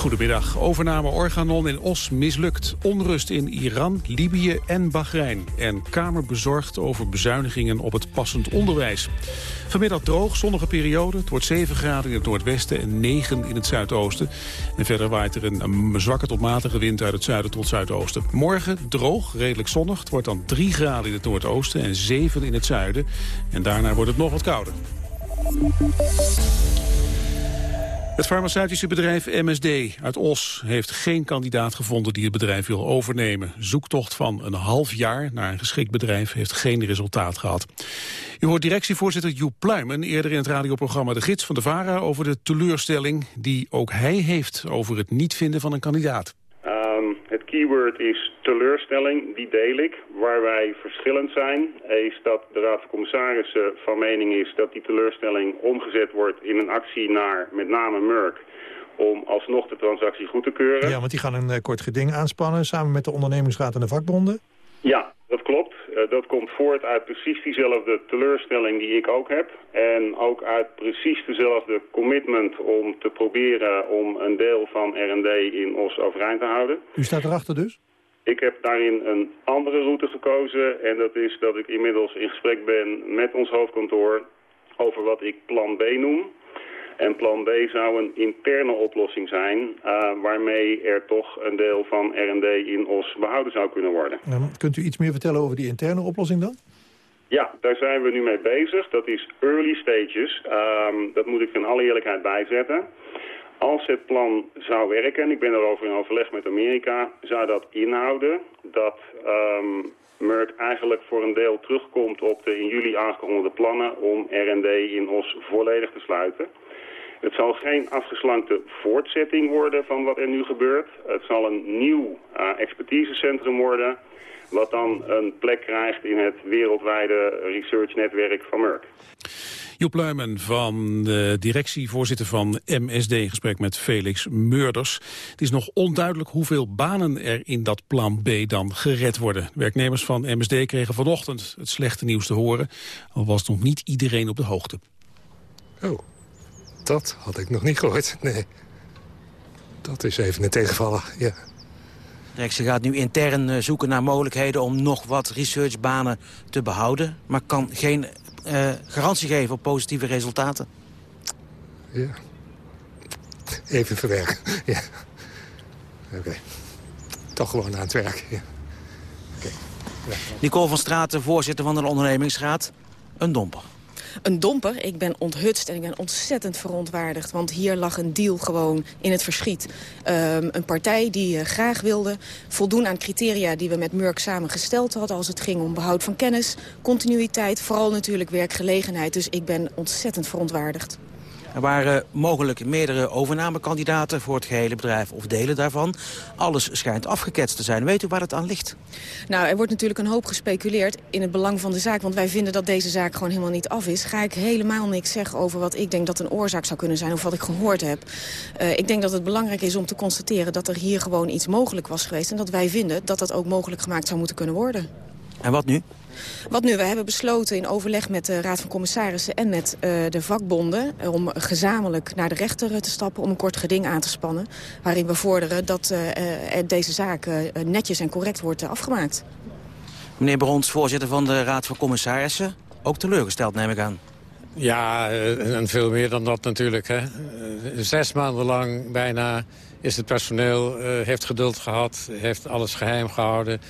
Goedemiddag. Overname Organon in Os mislukt. Onrust in Iran, Libië en Bahrein. En Kamer bezorgd over bezuinigingen op het passend onderwijs. Vanmiddag droog, zonnige periode. Het wordt 7 graden in het noordwesten en 9 in het zuidoosten. En verder waait er een, zwakke tot matige wind uit het zuiden tot zuidoosten. Morgen droog, redelijk zonnig. Het wordt dan 3 graden in het noordoosten en 7 in het zuiden. En daarna wordt het nog wat kouder. Het farmaceutische bedrijf MSD uit Os heeft geen kandidaat gevonden die het bedrijf wil overnemen. Zoektocht van een half jaar naar een geschikt bedrijf heeft geen resultaat gehad. U hoort directievoorzitter Joep Pluimen eerder in het radioprogramma De Gids van de VARA over de teleurstelling die ook hij heeft over het niet vinden van een kandidaat keyword is teleurstelling, die deel ik. Waar wij verschillend zijn, is dat de Raad van Commissarissen van mening is dat die teleurstelling omgezet wordt in een actie naar met name Merck om alsnog de transactie goed te keuren. Ja, want die gaan een uh, kort geding aanspannen samen met de ondernemingsraad en de vakbonden. Ja, dat klopt. Uh, dat komt voort uit precies diezelfde teleurstelling die ik ook heb. En ook uit precies dezelfde commitment om te proberen om een deel van R&D in Os overeind te houden. U staat erachter dus? Ik heb daarin een andere route gekozen en dat is dat ik inmiddels in gesprek ben met ons hoofdkantoor over wat ik plan B noem. En plan B zou een interne oplossing zijn... Uh, waarmee er toch een deel van R&D in OS behouden zou kunnen worden. kunt u iets meer vertellen over die interne oplossing dan? Ja, daar zijn we nu mee bezig. Dat is early stages. Um, dat moet ik in alle eerlijkheid bijzetten. Als het plan zou werken, en ik ben erover in overleg met Amerika... zou dat inhouden dat um, Merck eigenlijk voor een deel terugkomt op de in juli aangekondigde plannen... om R&D in OS volledig te sluiten... Het zal geen afgeslankte voortzetting worden van wat er nu gebeurt. Het zal een nieuw uh, expertisecentrum worden... wat dan een plek krijgt in het wereldwijde researchnetwerk van Merck. Joep Luimen van de directievoorzitter van MSD in gesprek met Felix Meurders. Het is nog onduidelijk hoeveel banen er in dat plan B dan gered worden. Werknemers van MSD kregen vanochtend het slechte nieuws te horen, al was nog niet iedereen op de hoogte. Oh. Dat had ik nog niet gehoord, nee. Dat is even een tegenvaller, ja. Directie gaat nu intern eh, zoeken naar mogelijkheden om nog wat researchbanen te behouden... maar kan geen uh, garantie geven op positieve resultaten. Ja. Even verwerken, ja. Oké. Toch gewoon aan het werk, ja. Okay. ja. Nicole van Straten, voorzitter van de ondernemingsraad. Een domper een domper. Ik ben onthutst en ik ben ontzettend verontwaardigd. Want hier lag een deal gewoon in het verschiet. Um, een partij die uh, graag wilde voldoen aan criteria die we met Murk samen gesteld hadden... als het ging om behoud van kennis, continuïteit, vooral natuurlijk werkgelegenheid. Dus ik ben ontzettend verontwaardigd. Er waren mogelijk meerdere overnamekandidaten voor het gehele bedrijf of delen daarvan. Alles schijnt afgeketst te zijn. Weet u waar het aan ligt? Nou, er wordt natuurlijk een hoop gespeculeerd in het belang van de zaak. Want wij vinden dat deze zaak gewoon helemaal niet af is. Ga ik helemaal niks zeggen over wat ik denk dat een oorzaak zou kunnen zijn. Of wat ik gehoord heb. Uh, ik denk dat het belangrijk is om te constateren dat er hier gewoon iets mogelijk was geweest. En dat wij vinden dat dat ook mogelijk gemaakt zou moeten kunnen worden. En wat nu? Wat nu? We hebben besloten in overleg met de Raad van Commissarissen en met uh, de vakbonden... om gezamenlijk naar de rechter te stappen om een kort geding aan te spannen... waarin we vorderen dat uh, deze zaak netjes en correct wordt afgemaakt. Meneer Brons, voorzitter van de Raad van Commissarissen. Ook teleurgesteld, neem ik aan. Ja, en veel meer dan dat natuurlijk. Hè. Zes maanden lang bijna is het personeel, heeft geduld gehad, heeft alles geheim gehouden...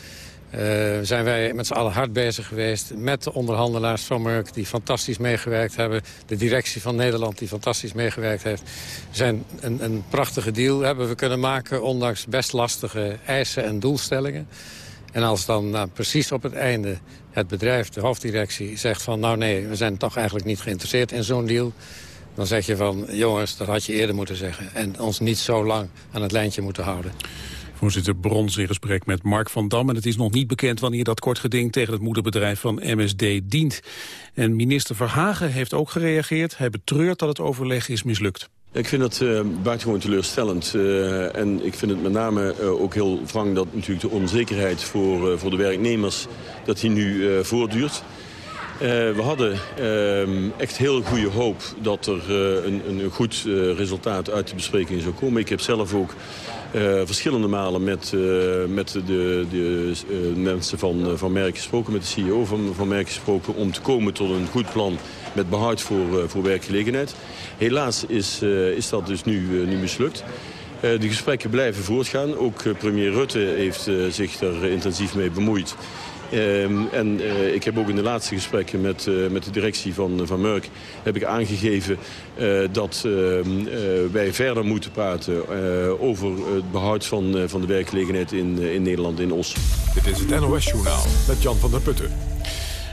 Uh, zijn wij met z'n allen hard bezig geweest met de onderhandelaars van Merck... die fantastisch meegewerkt hebben. De directie van Nederland die fantastisch meegewerkt heeft. Zijn een, een prachtige deal hebben we kunnen maken... ondanks best lastige eisen en doelstellingen. En als dan nou, precies op het einde het bedrijf, de hoofddirectie, zegt van... nou nee, we zijn toch eigenlijk niet geïnteresseerd in zo'n deal... dan zeg je van, jongens, dat had je eerder moeten zeggen. En ons niet zo lang aan het lijntje moeten houden. Voorzitter Brons in gesprek met Mark van Dam. En het is nog niet bekend wanneer dat kort geding tegen het moederbedrijf van MSD dient. En minister Verhagen heeft ook gereageerd. Hij betreurt dat het overleg is mislukt. Ik vind het uh, buitengewoon teleurstellend. Uh, en ik vind het met name uh, ook heel wrang dat natuurlijk de onzekerheid voor, voor de werknemers... dat die nu voortduurt. we hadden ehm, echt heel goede hoop dat er een, een, goed resultaat uit de bespreking zou komen. Ik heb zelf ook verschillende malen met, met de, de mensen van, van Merck gesproken, met de CEO van, van Merck gesproken... om te komen tot een goed plan met behoud voor, voor werkgelegenheid. Helaas is, is dat dus nu, nu mislukt. de gesprekken blijven voortgaan. Ook premier Rutte heeft zich er intensief mee bemoeid. Ehm, en uh, ik heb ook in de laatste gesprekken met, uh, met de directie van, van Merck... heb ik aangegeven uh, dat ehm, wij verder moeten praten... over het behoud van, van de werkgelegenheid in, in Nederland, in Os. Dit is het NOS-journaal met Jan van der Putten.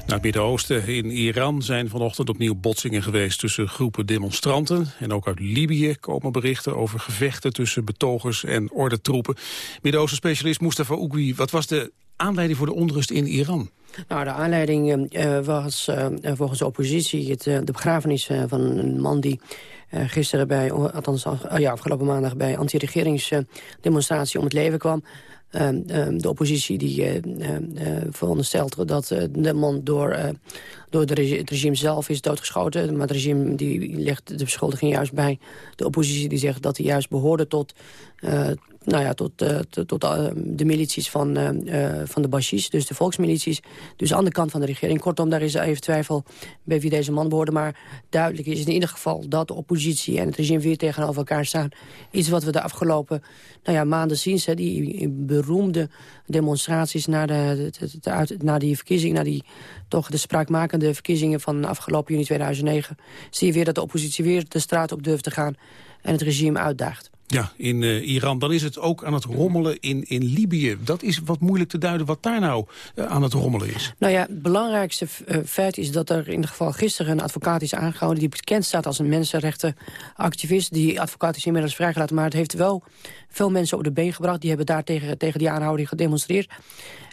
Naar het Midden-Oosten in Iran zijn vanochtend opnieuw botsingen geweest tussen groepen demonstranten. En ook uit Libië komen berichten over gevechten tussen betogers en ordentroepen. Midden-Oosten specialist Mustafa Ougui, wat was de aanleiding voor de onrust in Iran? Nou, de aanleiding uh, was uh, volgens de oppositie het, de begrafenis van een man die gisteren bij, althans ja, afgelopen maandag bij anti-regeringsdemonstratie om het leven kwam. Ehm, ehm, de oppositie die veronderstelt dat de man door, door het regime zelf is doodgeschoten. Maar het regime die legt de beschuldiging juist bij de oppositie die zegt dat hij juist behoorde tot nou ja, tot, uh, tot uh, de milities van, uh, van de Bashis, dus de volksmilities. Dus aan de kant van de regering. Kortom, daar is even twijfel bij wie deze man behoorde. Maar duidelijk is in ieder geval dat de oppositie en het regime weer tegenover elkaar staan. Iets wat we de afgelopen nou ja, maanden zien. Hè, die beroemde demonstraties na, de, na die verkiezingen, na die toch de spraakmakende verkiezingen van afgelopen juni 2009... zie je weer dat de oppositie weer de straat op durft te gaan en het regime uitdaagt. Ja, in uh, Iran. Dan is het ook aan het rommelen in, in Libië. Dat is wat moeilijk te duiden wat daar nou uh, aan het rommelen is. Nou ja, het belangrijkste uh, feit is dat er in ieder geval gisteren een advocaat is aangehouden... die bekend staat als een mensenrechtenactivist. Die advocaat is inmiddels vrijgelaten, maar het heeft wel veel mensen op de been gebracht. Die hebben daar tegen, tegen die aanhouding gedemonstreerd.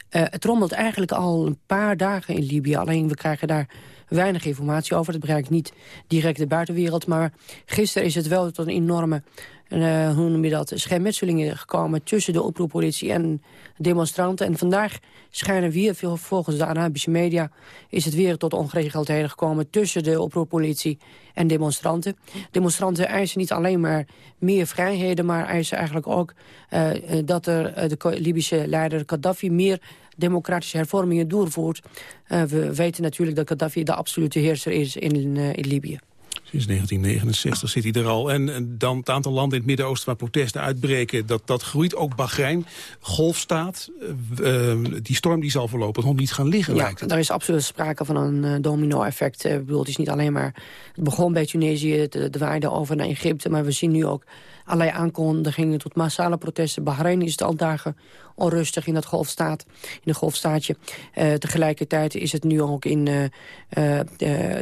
het rommelt eigenlijk al een paar dagen in Libië. Alleen we krijgen daar weinig informatie over. Het bereikt niet direct de buitenwereld. Maar gisteren is het wel tot een enorme uh, hoe noem je dat, schermutselingen gekomen tussen de oproeppolitie en demonstranten. En vandaag schijnen weer, volgens de Arabische media, is het weer tot ongeregeldheden gekomen tussen de oproeppolitie en demonstranten. Demonstranten eisen niet alleen maar meer vrijheden, maar eisen eigenlijk ook uh, dat er, de Libische leider Gaddafi meer democratische hervormingen doorvoert. We weten natuurlijk dat Gaddafi de absolute heerser is in, in Libië. Sinds 1969 zit hij er al. En dan het aantal landen in het Midden-Oosten waar protesten uitbreken... Dat, dat groeit ook Bahrein, golfstaat. Uh, die storm die zal voorlopig nog niet gaan liggen, ja, lijkt het. er is absoluut sprake van een uh, domino-effect. Bedoel, het is niet alleen maar... Het begon bij Tunesië, het waaide over naar Egypte... maar we zien nu ook allerlei aankondigingen tot massale protesten. Bahrein is het al dagen onrustig in dat golfstaat, in de golfstaatje. Uh, tegelijkertijd is het nu ook in, uh, uh,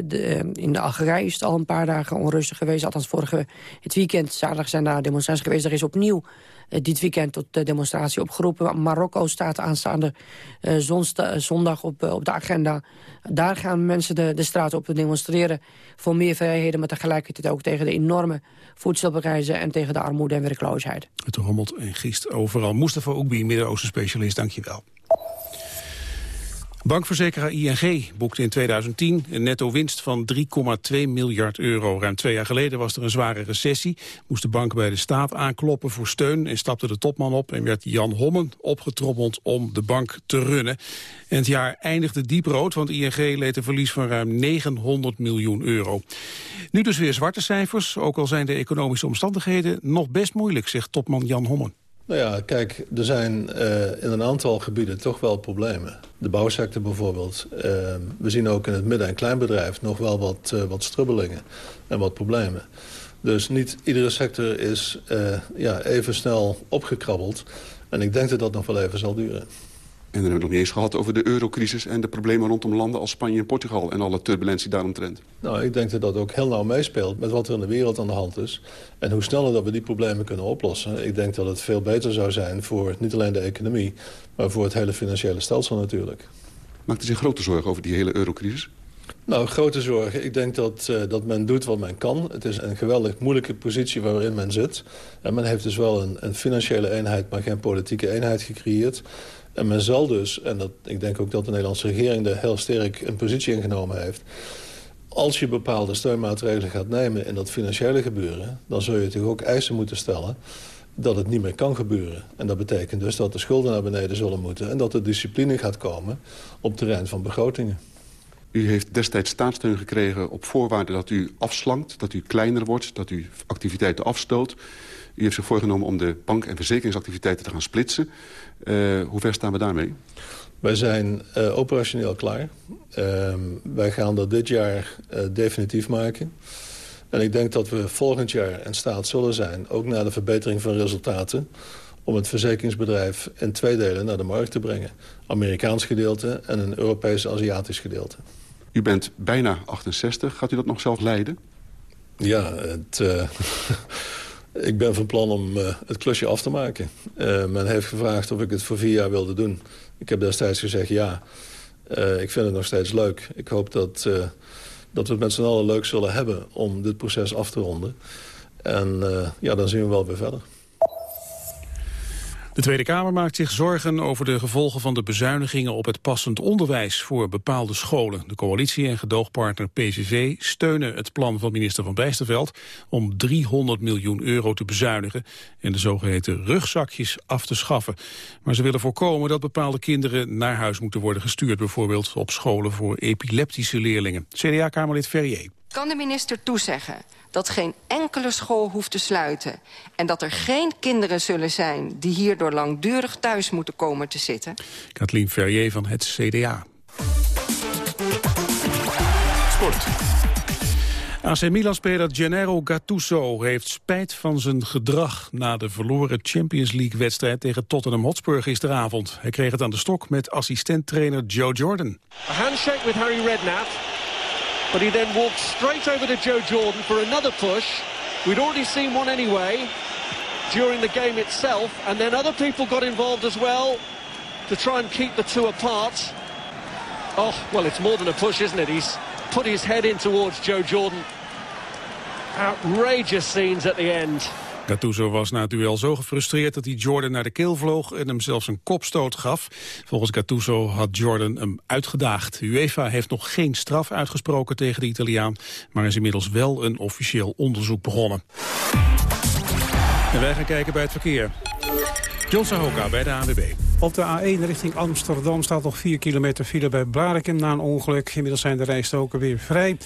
de, in de Algerije is het al een paar dagen onrustig geweest. Althans vorige het weekend, zaterdag zijn daar demonstraties geweest. Er is opnieuw dit weekend tot de demonstratie opgeroepen. Marokko staat aanstaande zondag op, op de agenda. Daar gaan mensen de, de straat op demonstreren voor meer vrijheden... maar tegelijkertijd ook tegen de enorme voedselprijzen... en tegen de armoede en werkloosheid. Het rommelt en gist overal. Mustafa Oekbi, Midden-Oosten specialist, dank je wel. Bankverzekeraar ING boekte in 2010 een netto winst van 3,2 miljard euro. Ruim twee jaar geleden was er een zware recessie. Moest de bank bij de staat aankloppen voor steun en stapte de topman op... en werd Jan Hommen opgetrommeld om de bank te runnen. En het jaar eindigde dieprood, want ING leed een verlies van ruim 900 miljoen euro. Nu dus weer zwarte cijfers, ook al zijn de economische omstandigheden nog best moeilijk, zegt topman Jan Hommen. Nou ja, kijk, er zijn uh, in een aantal gebieden toch wel problemen. De bouwsector bijvoorbeeld. Uh, we zien ook in het midden- en kleinbedrijf nog wel wat, uh, wat strubbelingen en wat problemen. Dus niet iedere sector is ja, even snel opgekrabbeld. En ik denk dat dat nog wel even zal duren. En dan hebben we het nog niet eens gehad over de eurocrisis... en de problemen rondom landen als Spanje en Portugal... en alle turbulentie daaromtrent. Nou, ik denk dat dat ook heel nauw meespeelt met wat er in de wereld aan de hand is. En hoe sneller dat we die problemen kunnen oplossen. Ik denk dat het veel beter zou zijn voor niet alleen de economie... maar voor het hele financiële stelsel natuurlijk. Maakt u zich grote zorgen over die hele eurocrisis? Nou, grote zorgen. Ik denk dat, uh, dat men doet wat men kan. Het is een geweldig moeilijke positie waarin men zit. En men heeft dus wel een, een financiële eenheid, maar geen politieke eenheid gecreëerd. En men zal dus, en dat, ik denk ook dat de Nederlandse regering... er heel sterk een positie ingenomen heeft... als je bepaalde steunmaatregelen gaat nemen in dat financiële gebeuren... dan zul je natuurlijk ook eisen moeten stellen dat het niet meer kan gebeuren. En dat betekent dus dat de schulden naar beneden zullen moeten... en dat er discipline gaat komen op terrein van begrotingen. U heeft destijds staatssteun gekregen op voorwaarde dat u afslankt... dat u kleiner wordt, dat u activiteiten afstoot. U heeft zich voorgenomen om de bank- en verzekeringsactiviteiten te gaan splitsen. Uh, hoe ver staan we daarmee? Wij zijn uh, operationeel klaar. Uh, wij gaan dat dit jaar uh, definitief maken. En ik denk dat we volgend jaar in staat zullen zijn... ook na de verbetering van resultaten... om het verzekeringsbedrijf in twee delen naar de markt te brengen. Amerikaans gedeelte en een Europees-Aziatisch gedeelte. U bent bijna 68. Gaat u dat nog zelf leiden? Ja, het, ik ben van plan om uh, het klusje af te maken. Uh, men heeft gevraagd of ik het voor vier jaar wilde doen. Ik heb destijds gezegd ja. ik vind het nog steeds leuk. Ik hoop dat, dat we het met z'n allen leuk zullen hebben om dit proces af te ronden. En ja, dan zien we wel weer verder. De Tweede Kamer maakt zich zorgen over de gevolgen van de bezuinigingen op het passend onderwijs voor bepaalde scholen. De coalitie en gedoogpartner PVV steunen het plan van minister Van Bijsterveld om 300 miljoen euro te bezuinigen en de zogeheten rugzakjes af te schaffen. Maar ze willen voorkomen dat bepaalde kinderen naar huis moeten worden gestuurd, bijvoorbeeld op scholen voor epileptische leerlingen. CDA-kamerlid Ferrier. Kan de minister toezeggen dat geen enkele school hoeft te sluiten... en dat er geen kinderen zullen zijn die hierdoor langdurig thuis moeten komen te zitten? Kathleen Ferrier van het CDA. Sport. AC Milan-speler Gennaro Gattuso heeft spijt van zijn gedrag... na de verloren Champions League-wedstrijd tegen Tottenham Hotspur gisteravond. Hij kreeg het aan de stok met assistent-trainer Joe Jordan. A handshake with Harry Redknapp. But he then walked straight over to Joe Jordan for another push. We'd already seen one anyway during the game itself. And then other people got involved as well to try and keep the two apart. Oh, well, it's more than a push, isn't it? He's put his head in towards Joe Jordan. Outrageous scenes at the end. Gattuso was na het duel zo gefrustreerd dat hij Jordan naar de keel vloog en hem zelfs een kopstoot gaf. Volgens Gattuso had Jordan hem uitgedaagd. UEFA heeft nog geen straf uitgesproken tegen de Italiaan, maar is inmiddels wel een officieel onderzoek begonnen. En wij gaan kijken bij het verkeer. John Sahoka bij de ANWB. Op de A1 richting Amsterdam staat nog 4 kilometer file bij Blariken na een ongeluk. Inmiddels zijn de rijstroken weer vrij.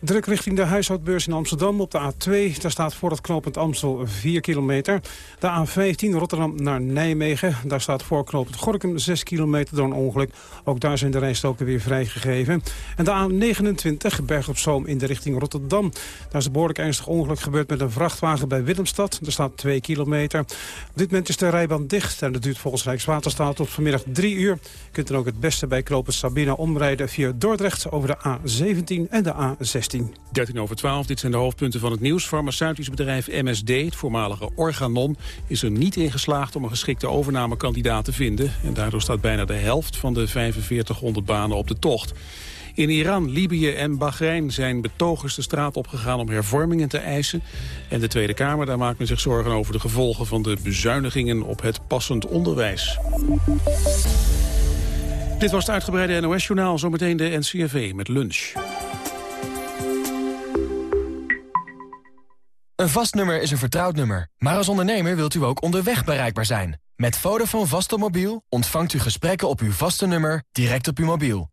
Druk richting de huishoudbeurs in Amsterdam op de A2. Daar staat voor het knooppunt Amstel 4 kilometer. De A15 Rotterdam naar Nijmegen. Daar staat voor knooppunt Gorkum 6 kilometer door een ongeluk. Ook daar zijn de rijstroken weer vrijgegeven. En de A29 Berg op Zoom in de richting Rotterdam. Daar is een behoorlijk ernstig ongeluk gebeurd met een vrachtwagen bij Willemstad. Er staat 2 kilometer. Op dit moment is de rijbaan dicht en dat duurt volgens Rijkswaterstaat staat tot vanmiddag 3 uur. Je kunt dan ook het beste bij Knopen Sabina omrijden via Dordrecht over de A17 en de A16. 13 over 12, dit zijn de hoofdpunten van het nieuws. Farmaceutisch bedrijf MSD, het voormalige Organon, is er niet in geslaagd om een geschikte overnamekandidaat te vinden. En daardoor staat bijna de helft van de 4500 banen op de tocht. In Iran, Libië en Bahrein zijn betogers de straat opgegaan om hervormingen te eisen. En de Tweede Kamer, daar maakt men zich zorgen over de gevolgen van de bezuinigingen op het passend onderwijs. Dit was het uitgebreide NOS-journaal, zometeen de NCRV met lunch. Een vast nummer is een vertrouwd nummer. Maar als ondernemer wilt u ook onderweg bereikbaar zijn. Met Vodafone vaste mobiel ontvangt u gesprekken op uw vaste nummer direct op uw mobiel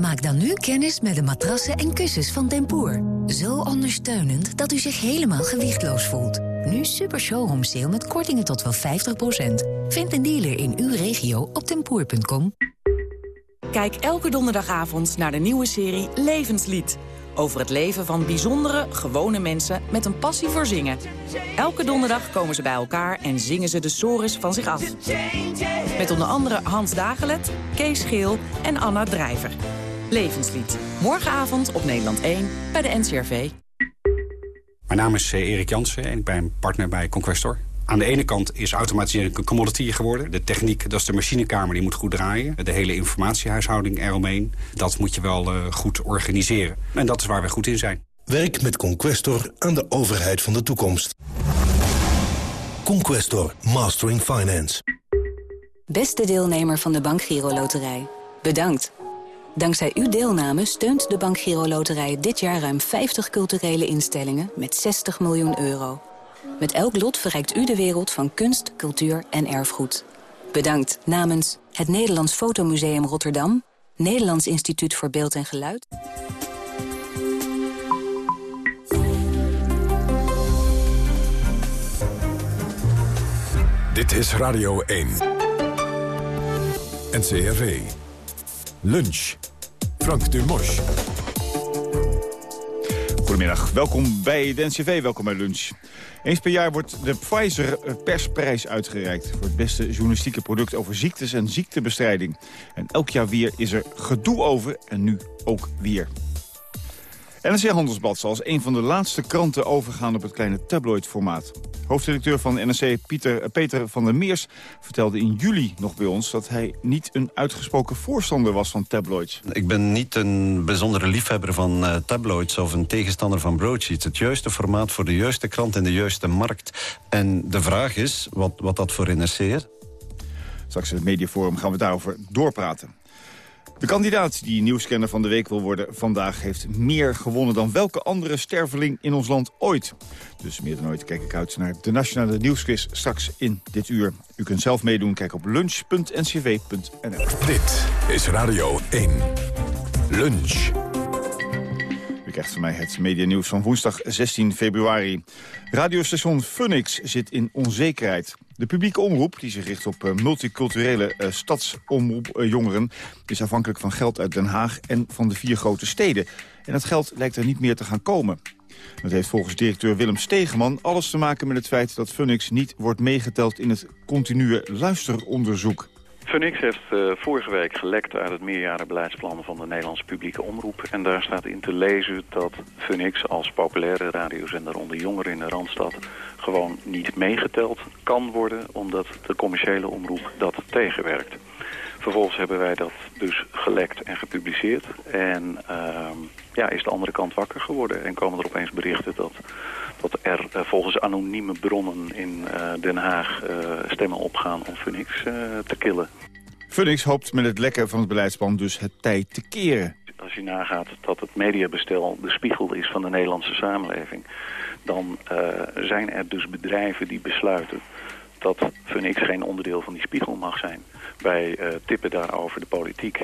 Maak dan nu kennis met de matrassen en kussens van Tempoor. Zo ondersteunend dat u zich helemaal gewichtloos voelt. Nu super showroom sale met kortingen tot wel 50%. Vind een dealer in uw regio op tempoor.com. Kijk elke donderdagavond naar de nieuwe serie Levenslied. Over het leven van bijzondere, gewone mensen met een passie voor zingen. Elke donderdag komen ze bij elkaar en zingen ze de sores van zich af. Met onder andere Hans Dagelet, Kees Geel en Anna Drijver. Levenslied. Morgenavond op Nederland 1 bij de NCRV. Mijn naam is eh, Erik Jansen en ik ben partner bij Conquestor. Aan de ene kant is automatisering een commodity geworden. De techniek, dat is de machinekamer, die moet goed draaien. De hele informatiehuishouding eromheen, dat moet je wel uh, goed organiseren. En dat is waar we goed in zijn. Werk met Conquestor aan de overheid van de toekomst. Conquestor, Mastering Finance. Beste deelnemer van de Bank Giro Loterij, bedankt. Dankzij uw deelname steunt de Bank Giro Loterij dit jaar ruim 50 culturele instellingen met 60 miljoen euro. Met elk lot verrijkt u de wereld van kunst, cultuur en erfgoed. Bedankt namens het Nederlands Fotomuseum Rotterdam... Nederlands Instituut voor Beeld en Geluid... Dit is Radio 1. NCRV. Lunch. Frank Dumos. Goedemiddag, welkom bij de NCV, welkom bij Lunch. Eens per jaar wordt de Pfizer Persprijs uitgereikt... voor het beste journalistieke product over ziektes en ziektebestrijding. En elk jaar weer is er gedoe over en nu ook weer. NRC Handelsblad zal als een van de laatste kranten overgaan op het kleine tabloidformaat. Hoofddirecteur van NRC Pieter, eh, Peter van der Meers vertelde in juli nog bij ons... dat hij niet een uitgesproken voorstander was van tabloids. Ik ben niet een bijzondere liefhebber van uh, tabloids of een tegenstander van broadsheets. Het juiste formaat voor de juiste krant en de juiste markt. En de vraag is wat, wat dat voor NRC is. Straks in het mediaforum gaan we daarover doorpraten. De kandidaat die nieuwscanner van de week wil worden vandaag... heeft meer gewonnen dan welke andere sterveling in ons land ooit. Dus meer dan ooit kijk ik uit naar de Nationale Nieuwsquiz straks in dit uur. U kunt zelf meedoen, kijk op lunch.ncv.nl. Dit is Radio 1. Lunch. U krijgt van mij het medianieuws van woensdag 16 februari. Radiostation Phoenix zit in onzekerheid. De publieke omroep, die zich richt op uh, multiculturele uh, stadsomroepjongeren... Uh, is afhankelijk van geld uit Den Haag en van de vier grote steden. En dat geld lijkt er niet meer te gaan komen. Dat heeft volgens directeur Willem Stegeman alles te maken met het feit... dat Phoenix niet wordt meegeteld in het continue luisteronderzoek. Phoenix heeft uh, vorige week gelekt uit het meerjarenbeleidsplan van de Nederlandse publieke omroep. En daar staat in te lezen dat Phoenix als populaire radiozender onder jongeren in de Randstad gewoon niet meegeteld kan worden, omdat de commerciële omroep dat tegenwerkt. Vervolgens hebben wij dat dus gelekt en gepubliceerd. En uh, ja, is de andere kant wakker geworden en komen er opeens berichten dat dat er uh, volgens anonieme bronnen in uh, Den Haag uh, stemmen opgaan om Phoenix te killen. Phoenix hoopt met het lekken van het beleidsplan dus het tijd te keren. Als je nagaat dat het mediabestel de spiegel is van de Nederlandse samenleving... dan zijn er dus bedrijven die besluiten dat Phoenix geen onderdeel van die spiegel mag zijn. Wij tippen daarover de politiek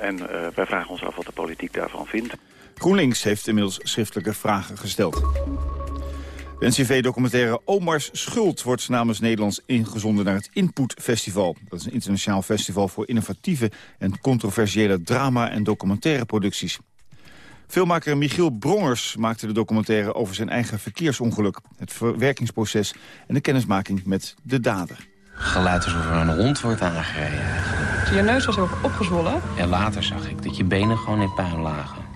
en wij vragen ons af wat de politiek daarvan vindt. GroenLinks heeft inmiddels schriftelijke vragen gesteld. De NCV-documentaire Omars Schuld wordt namens Nederlands ingezonden naar het Input Festival. Dat is een internationaal festival voor innovatieve en controversiële drama- en documentaire producties. Filmmaker Michiel Brongers maakte de documentaire over zijn eigen verkeersongeluk, het verwerkingsproces en de kennismaking met de dader. Geluid alsof er een hond wordt aangereden. Je neus was ook opgezwollen? Ja, later zag ik dat je benen gewoon in puin lagen.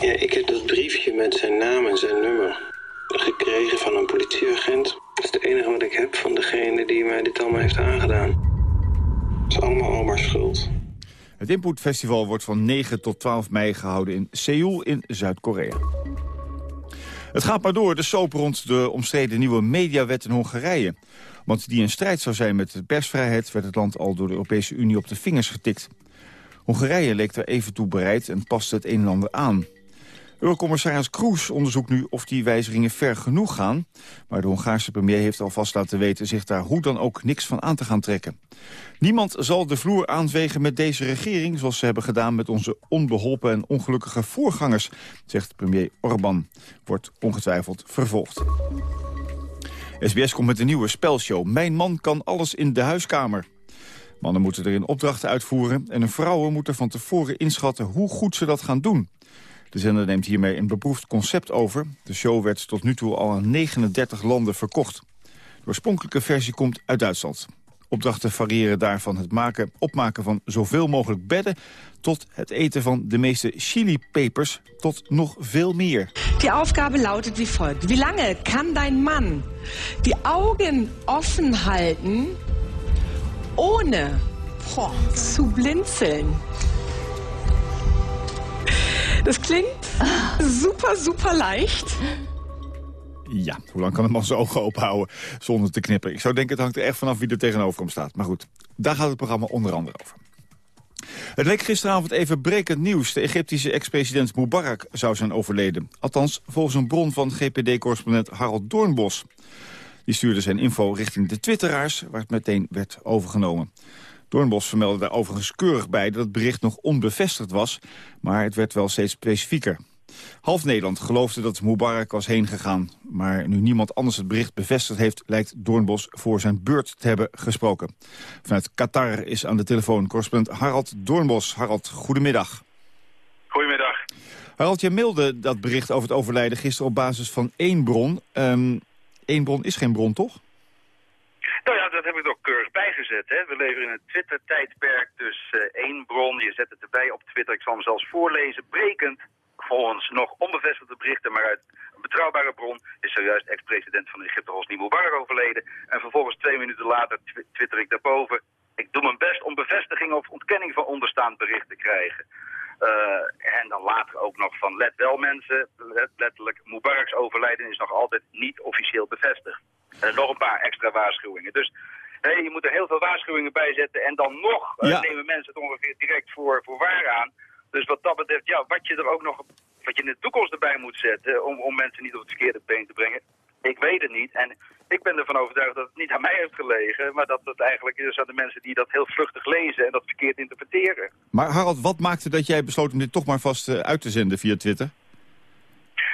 Ja, ik heb dat briefje met zijn naam en zijn nummer gekregen van een politieagent. Dat is het enige wat ik heb van degene die mij dit allemaal heeft aangedaan. Het is allemaal Omar's schuld. Het Input Festival wordt van 9 tot 12 mei gehouden in Seoul in Zuid-Korea. Het gaat maar door, de soap rond de omstreden nieuwe mediawet in Hongarije. Want die in strijd zou zijn met de persvrijheid... werd het land al door de Europese Unie op de vingers getikt. Hongarije leek er even toe bereid en paste het een en ander aan. Eurocommissaris Kroes onderzoekt nu of die wijzigingen ver genoeg gaan. Maar de Hongaarse premier heeft alvast laten weten zich daar hoe dan ook niks van aan te gaan trekken. Niemand zal de vloer aanwegen met deze regering... zoals ze hebben gedaan met onze onbeholpen en ongelukkige voorgangers... zegt premier Orbán. Wordt ongetwijfeld vervolgd. SBS komt met een nieuwe spelshow. Mijn man kan alles in de huiskamer. Mannen moeten erin opdrachten uitvoeren... en een vrouwen moeten van tevoren inschatten hoe goed ze dat gaan doen. De zender neemt hiermee een beproefd concept over. De show werd tot nu toe al in 39 landen verkocht. De oorspronkelijke versie komt uit Duitsland. Opdrachten variëren daarvan het maken, opmaken van zoveel mogelijk bedden... tot het eten van de meeste chilipepers, tot nog veel meer. Die Aufgabe lautet wie folgt. Wie lange kann dein Mann die Augen offen halten, ohne boah, zu blinzeln? Das klingt super, super leicht. Ja, hoe lang kan een man zijn ogen open houden zonder te knippen? Ik zou denken, het hangt er echt vanaf wie er tegenover hem staat. Maar goed, daar gaat het programma onder andere over. Het leek gisteravond even brekend nieuws. De Egyptische ex-president Mubarak zou zijn overleden. Althans, volgens een bron van GPD-correspondent Harold Doornbos. Die stuurde zijn info richting de twitteraars, waar het meteen werd overgenomen. Doornbos vermeldde daar overigens keurig bij dat het bericht nog onbevestigd was... maar het werd wel steeds specifieker. Half Nederland geloofde dat Mubarak was heen gegaan. Maar nu niemand anders het bericht bevestigd heeft... lijkt Doornbos voor zijn beurt te hebben gesproken. Vanuit Qatar is aan de telefoon correspondent Harald Doornbos. Harald, goedemiddag. Goedemiddag. Harald, je mailde dat bericht over het overlijden gisteren op basis van één bron. Eén ehm, bron is geen bron, toch? Nou ja, dat heb ik ook keurig bijgezet. Hè. We leven in een Twitter-tijdperk, dus uh, één bron. Je zet het erbij op Twitter. Ik zal hem zelfs voorlezen. Brekend volgens nog onbevestigde berichten, maar uit een betrouwbare bron, is zojuist ex-president van Egypte Hosni Mubarak overleden. En vervolgens twee minuten later twitter ik daarboven. Ik doe mijn best om bevestiging of ontkenning van onderstaand bericht te krijgen. Uh, en dan later ook nog van let wel mensen, letterlijk, Mubaraks overlijden is nog altijd niet officieel bevestigd. En nog een paar extra waarschuwingen. Dus hey, je moet er heel veel waarschuwingen bij zetten en dan nog uh, nemen mensen het ongeveer direct voor, voor waar aan. Dus wat dat betreft, ja, wat je er ook nog, wat je in de toekomst erbij moet zetten om, om mensen niet op het verkeerde been te brengen, ik weet het niet. En ik ben ervan overtuigd dat het niet aan mij heeft gelegen, maar dat het eigenlijk is aan de mensen die dat heel vluchtig lezen en dat verkeerd interpreteren. Maar Harald, wat maakte dat jij besloot om dit toch maar vast uit te zenden via Twitter?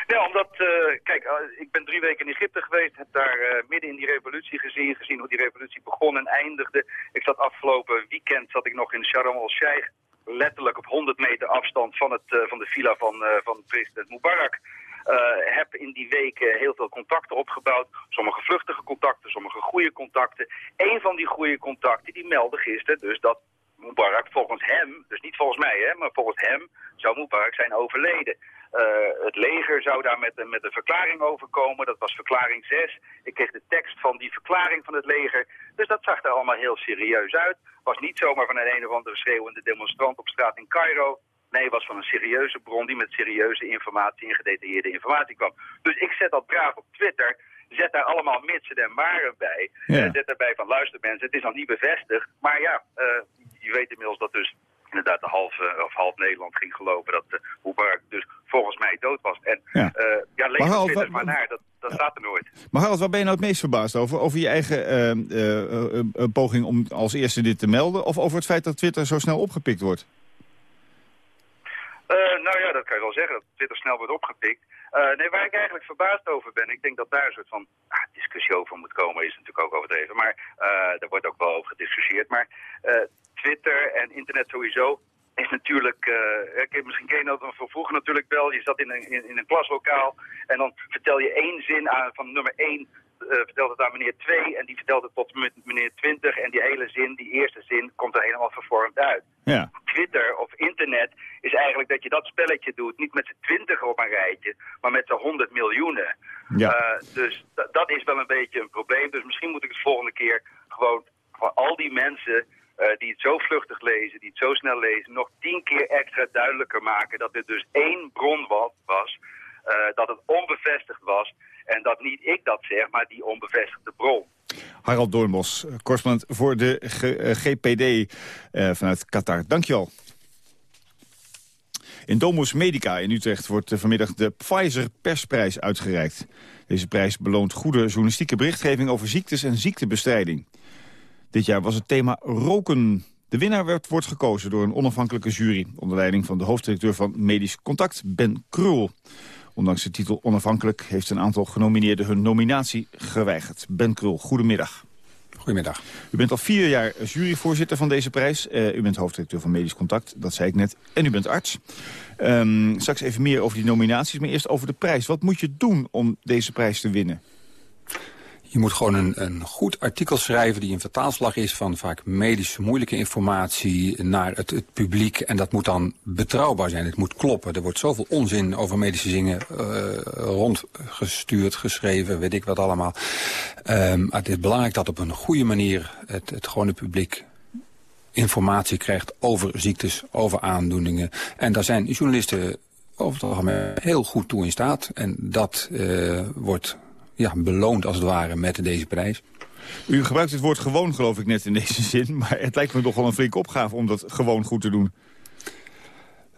Ja, omdat, uh, kijk, uh, ik ben drie weken in Egypte geweest, heb daar uh, midden in die revolutie gezien, gezien hoe die revolutie begon en eindigde. Ik zat afgelopen weekend, zat ik nog in Sharm el-Sheikh, letterlijk op 100 meter afstand van, het, van de villa van, van president Mubarak. Heb in die weken heel veel contacten opgebouwd. Sommige vluchtige contacten, sommige goede contacten. Een van die goede contacten die meldde gisteren dus dat Mubarak volgens hem, dus niet volgens mij, hè, maar volgens hem zou Mubarak zijn overleden. Uh, het leger zou daar met, met een verklaring overkomen. Dat was verklaring 6. Ik kreeg de tekst van die verklaring van het leger. Dus dat zag er allemaal heel serieus uit. Was niet zomaar van een een of andere schreeuwende demonstrant op straat in Cairo. Nee, was van een serieuze bron die met serieuze informatie en gedetailleerde informatie kwam. Dus ik zet dat braaf op Twitter. Zet daar allemaal mitsen en maren bij. Ja. Uh, zet daarbij van, luister mensen, het is nog niet bevestigd. Maar ja, uh, je weet inmiddels dat dus inderdaad de half, uh, of half Nederland ging geloven dat uh, Mubarak dus volgens mij dood was. En ja, uh, ja lees maar, maar naar, dat, dat ja. staat er nooit. Maar Harald, waar ben je nou het meest verbaasd over? Over je eigen poging om als eerste dit te melden... of over het feit dat Twitter zo snel opgepikt wordt? nou ja, dat kan je wel zeggen, dat Twitter snel wordt opgepikt. Nee, waar ik eigenlijk verbaasd over ben, ik denk dat daar een soort van ah, discussie over moet komen, is natuurlijk ook overdreven. Maar daar wordt ook wel over gediscussieerd. Maar Twitter en internet sowieso is natuurlijk, uh, misschien ken je dat van vroeger natuurlijk wel, je zat in een, in, in, een klaslokaal en dan vertel je één zin aan, van nummer één, vertelt het aan meneer 2 en die vertelt het tot meneer 20 en die hele zin, die eerste zin, komt er helemaal vervormd uit. Ja. Twitter of internet is eigenlijk dat je dat spelletje doet, niet met z'n twintig op een rijtje, maar met z'n honderd miljoenen. Ja. Uh, dus dat is wel een beetje een probleem, dus misschien moet ik het volgende keer gewoon voor al die mensen... Uh, die het zo vluchtig lezen, die het zo snel lezen, nog tien keer extra duidelijker maken dat er dus één bron was, uh, dat het onbevestigd was en dat niet ik dat zeg, maar die onbevestigde bron. Harald Doornbos, correspondent voor de G uh, GPD vanuit Qatar. Dankjewel. In Domus Medica in Utrecht wordt vanmiddag de Pfizer Persprijs uitgereikt. Deze prijs beloont goede journalistieke berichtgeving over ziektes en ziektebestrijding. Dit jaar was het thema roken. De winnaar werd, wordt gekozen door een onafhankelijke jury... onder leiding van de hoofddirecteur van Medisch Contact, Ben Krul. Ondanks de titel onafhankelijk heeft een aantal genomineerden hun nominatie geweigerd. Ben Krul, goedemiddag. Goedemiddag. U bent al vier jaar juryvoorzitter van deze prijs. Uh, u bent hoofddirecteur van Medisch Contact, dat zei ik net. En u bent arts. Um, straks even meer over die nominaties, maar eerst over de prijs. Wat moet je doen om deze prijs te winnen? Je moet gewoon een, een goed artikel schrijven die een vertaalslag is van vaak medische moeilijke informatie naar het, het, publiek. En dat moet dan betrouwbaar zijn. Het moet kloppen. Er wordt zoveel onzin over medische zingen uh, rondgestuurd, geschreven, weet ik wat allemaal. Um, het is belangrijk dat op een goede manier het, het gewone publiek informatie krijgt over ziektes, over aandoeningen. En daar zijn journalisten over het algemeen heel goed toe in staat. En dat uh, wordt ja, beloond als het ware met deze prijs. U gebruikt het woord gewoon geloof ik net in deze zin. Maar het lijkt me toch wel een flinke opgave om dat gewoon goed te doen.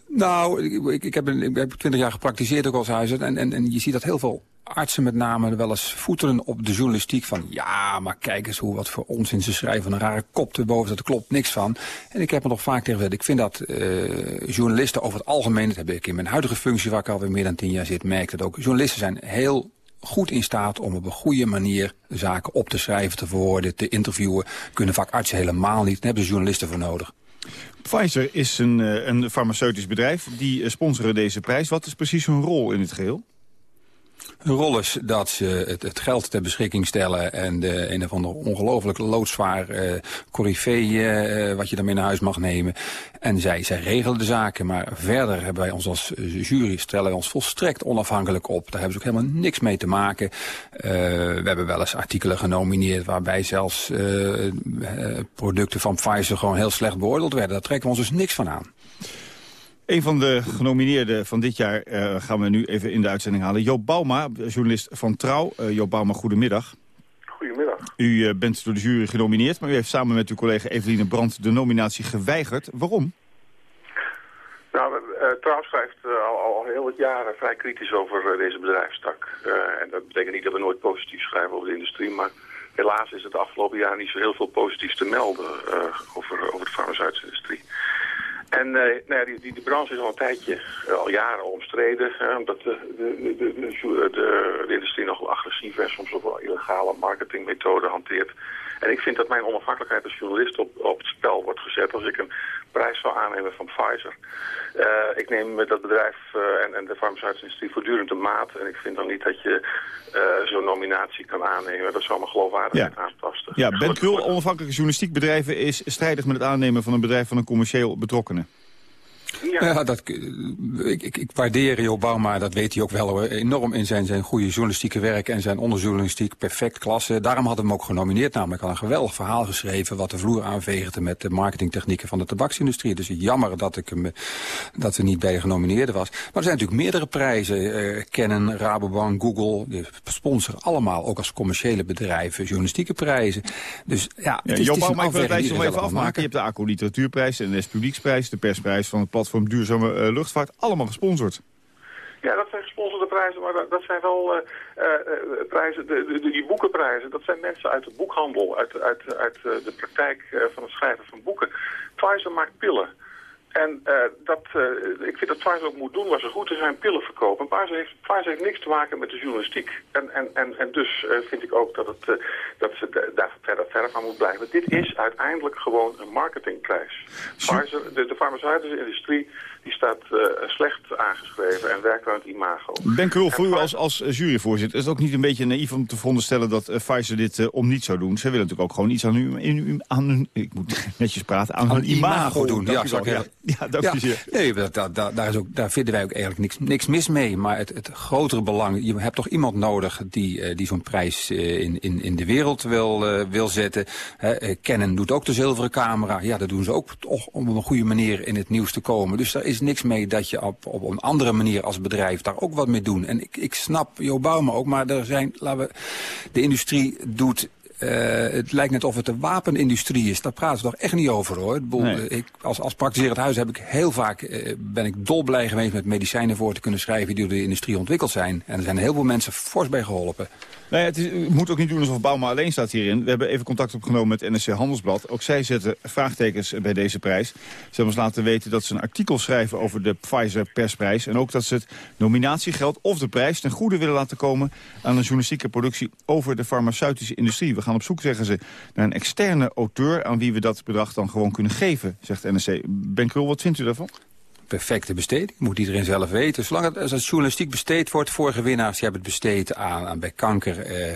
Nou, ik, ik, heb, een, ik heb twintig jaar gepraktiseerd ook als huisarts. En, en, en je ziet dat heel veel artsen met name wel eens voeteren op de journalistiek van... ja, maar kijk eens hoe wat voor onzin ze schrijven. Een rare kop erboven, dat klopt niks van. En ik heb me nog vaak tegen gezegd, ik vind dat uh, journalisten over het algemeen... dat heb ik in mijn huidige functie, waar ik alweer meer dan tien jaar zit, merk dat ook. Journalisten zijn heel goed in staat om op een goede manier zaken op te schrijven, te verwoorden, te interviewen. Kunnen vaak artsen helemaal niet. Daar hebben ze journalisten voor nodig. Pfizer is een, eh, een farmaceutisch bedrijf. Die eh, sponsoren deze prijs. Wat is precies hun rol in het geheel? Rol is dat ze het, het, geld ter beschikking stellen... en de een of ander ongelooflijk loodzwaar uh, corifee uh, wat je daarmee naar huis mag nemen. En zij, zij regelen de zaken, maar verder hebben wij ons als jury... stellen wij ons volstrekt onafhankelijk op. Daar hebben ze ook helemaal niks mee te maken. Uh, we hebben wel eens artikelen genomineerd... waarbij zelfs producten van Pfizer gewoon heel slecht beoordeeld werden. Daar trekken we ons dus niks van aan. Een van de genomineerden van dit jaar uh, gaan we nu even in de uitzending halen. Joop Bauma, journalist van Trouw. Uh, Joop Bauma, goedemiddag. Goedemiddag. U uh, bent door de jury genomineerd, maar u heeft samen met uw collega Eveline Brandt de nominatie geweigerd. Waarom? Nou, Trouw schrijft al, al, heel wat jaren vrij kritisch over deze bedrijfstak. en dat betekent niet dat we nooit positief schrijven over de industrie, maar helaas is het de afgelopen jaar niet zo heel veel positiefs te melden over, over de farmaceutische industrie. En uh, nou die, die, die, branche is al een tijdje, uh, al jaren omstreden. Hè, omdat de, de, de, de, industrie nog wel agressief is, soms ook wel illegale marketingmethoden hanteert. En ik vind dat mijn onafhankelijkheid als journalist op, op het spel wordt gezet als ik een prijs zou aannemen van Pfizer. Uh, ik neem met dat bedrijf en, en, de farmaceutische industrie voortdurend de maat. En ik vind dan niet dat je zo'n nominatie kan aannemen. Dat zou mijn geloofwaardigheid ja. aantasten. Ja, Ben Krul, onafhankelijke journalistiek bedrijven... is strijdig met het aannemen van een bedrijf van een commercieel betrokkenen. Ja, ja dat, ik, ik, ik waardeer Jo Bauma, dat weet hij ook wel hoor, enorm in zijn, zijn goede journalistieke werk en zijn onderjournalistiek perfect klasse. Daarom hadden we hem ook genomineerd, namelijk al een geweldig verhaal geschreven wat de vloer aanveegde met de marketingtechnieken van de tabaksindustrie. Dus jammer dat ik hem, dat er niet bij de genomineerde was. Maar er zijn natuurlijk meerdere prijzen, uh, Canon, Rabobank, Google, die sponsoren allemaal, ook als commerciële bedrijven, journalistieke prijzen. Dus ja, ja Jo Bauma, ik wil het nog even afmaken. Je hebt de ACO Literatuurprijs, de NS Publieksprijs, de persprijs van het platform Duurzame uh, Luchtvaart, allemaal gesponsord. Ja, dat zijn gesponsorde prijzen, maar dat, zijn wel uh, uh, prijzen, de, de, die boekenprijzen. Dat zijn mensen uit de boekhandel, uit, uit, uit de praktijk van het schrijven van boeken. Pfizer maakt pillen. En uh, dat, uh, ik vind dat Pfizer ook moet doen waar ze goed in zijn, pillen verkopen. Pfizer heeft, Pfizer heeft niks te maken met de journalistiek. En, en, en, en dus uh, vind ik ook dat, het, dat ze daar verder, verder van moet blijven. Dit is uiteindelijk gewoon een marketingprijs. Pfizer, de, de farmaceutische industrie die staat slecht aangeschreven en werkt aan het imago. Ben Krul, voor u als, als juryvoorzitter is het ook niet een beetje naïef om te veronderstellen dat Pfizer dit om niet zou doen? Ze willen natuurlijk ook gewoon iets aan u, in, aan hun, ik moet netjes praten, aan, aan hun imago, doen. Ja, ik ja, dank ja, je Nee, daar, is ook, daar vinden wij ook eigenlijk niks, niks mis mee. Maar het, het grotere belang, je hebt toch iemand nodig die, uh, die zo'n prijs in, in, in de wereld wil, uh, wil zetten. Uh, Canon doet ook de zilveren camera. Ja, dat doen ze ook toch om op een goede manier in het nieuws te komen. Dus daar is niks mee dat je op, op een andere manier als bedrijf daar ook wat mee doet. En ik, ik snap Jo Bouwma ook, maar er zijn, laten we, de industrie doet uh, het lijkt net of het de wapenindustrie is. Daar praten ze toch echt niet over hoor. Boel, nee. ik, als, als praktiserend huis heb ik heel vaak, uh, ben ik dolblij geweest met medicijnen voor te kunnen schrijven die door de industrie ontwikkeld zijn. En er zijn heel veel mensen fors bij geholpen. Nou het is, moet ook niet doen alsof Bauma alleen staat hierin. We hebben even contact opgenomen met NSC Handelsblad. Ook zij zetten vraagtekens bij deze prijs. Ze hebben ons laten weten dat ze een artikel schrijven over de Pfizer persprijs. En ook dat ze het nominatiegeld of de prijs ten goede willen laten komen aan een journalistieke productie over de farmaceutische industrie. We gaan op zoek, zeggen ze, naar een externe auteur... aan wie we dat bedrag dan gewoon kunnen geven, zegt NSC. Ben Krul, wat vindt u daarvan? Perfecte besteding. Moet iedereen zelf weten. Zolang het als het journalistiek besteed wordt, vorige winnaars die hebben het besteed aan, aan bij kanker. Eh,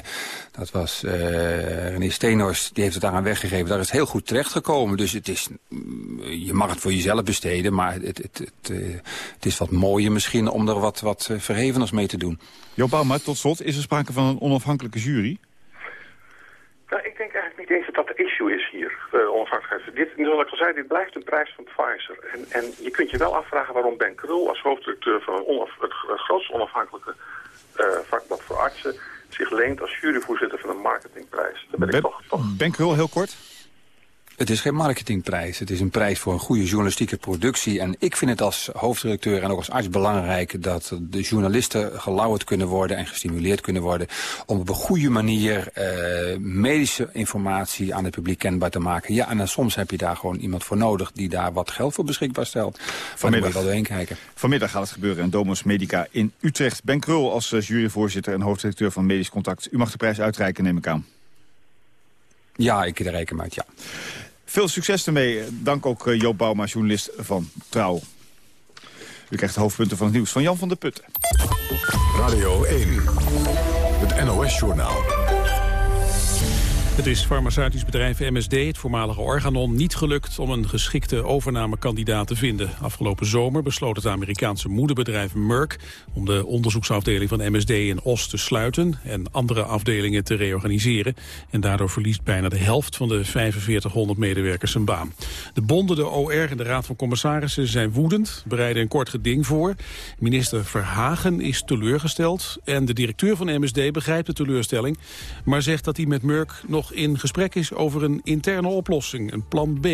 dat was uh, René Steenhorst, die heeft het daaraan weggegeven. Daar is het heel goed terechtgekomen. Dus het is, mm, je mag het voor jezelf besteden, maar het, het, het, het, uh, het is wat mooier misschien om er wat, wat verheveners mee te doen. Jo Bauma, tot slot, is er sprake van een onafhankelijke jury? Nou, ik denk de issue is hier, uh, onafhankelijkheid. Dit, zoals ik al zei, dit blijft een prijs van Pfizer. En, en je kunt je wel afvragen waarom Ben Krul als hoofddirecteur van onaf, het, het grootste onafhankelijke uh, vakblad voor artsen zich leent als juryvoorzitter van een marketingprijs. Daar ben, ben ik toch, toch... Ben Krul, heel kort. Het is geen marketingprijs. Het is een prijs voor een goede journalistieke productie. En ik vind het als hoofdredacteur en ook als arts belangrijk... dat de journalisten gelauwerd kunnen worden en gestimuleerd kunnen worden... om op een goede manier uh, medische informatie aan het publiek kenbaar te maken. Ja, en dan soms heb je daar gewoon iemand voor nodig... die daar wat geld voor beschikbaar stelt. Vanmiddag wel doorheen kijken. Vanmiddag gaat het gebeuren in Domus Medica in Utrecht. Ben Krul als uh, juryvoorzitter en hoofdredacteur van Medisch Contact. U mag de prijs uitreiken, neem ik aan. Ja, ik reken hem uit, ja. Veel succes ermee. Dank ook uh, Joop Bouma, journalist van Trouw. U krijgt de hoofdpunten van het nieuws van Jan van der Putten. Radio 1, het NOS-journaal. Het is farmaceutisch bedrijf MSD, het voormalige Organon, niet gelukt om een geschikte overnamekandidaat te vinden. Afgelopen zomer besloot het Amerikaanse moederbedrijf Merck om de onderzoeksafdeling van MSD in Os te sluiten en andere afdelingen te reorganiseren. En daardoor verliest bijna de helft van de 4500 medewerkers zijn baan. De bonden, de OR en de Raad van Commissarissen zijn woedend, bereiden een kort geding voor. Minister Verhagen is teleurgesteld en de directeur van MSD begrijpt de teleurstelling, maar zegt dat hij met Merck nog in gesprek is over een interne oplossing, een plan B.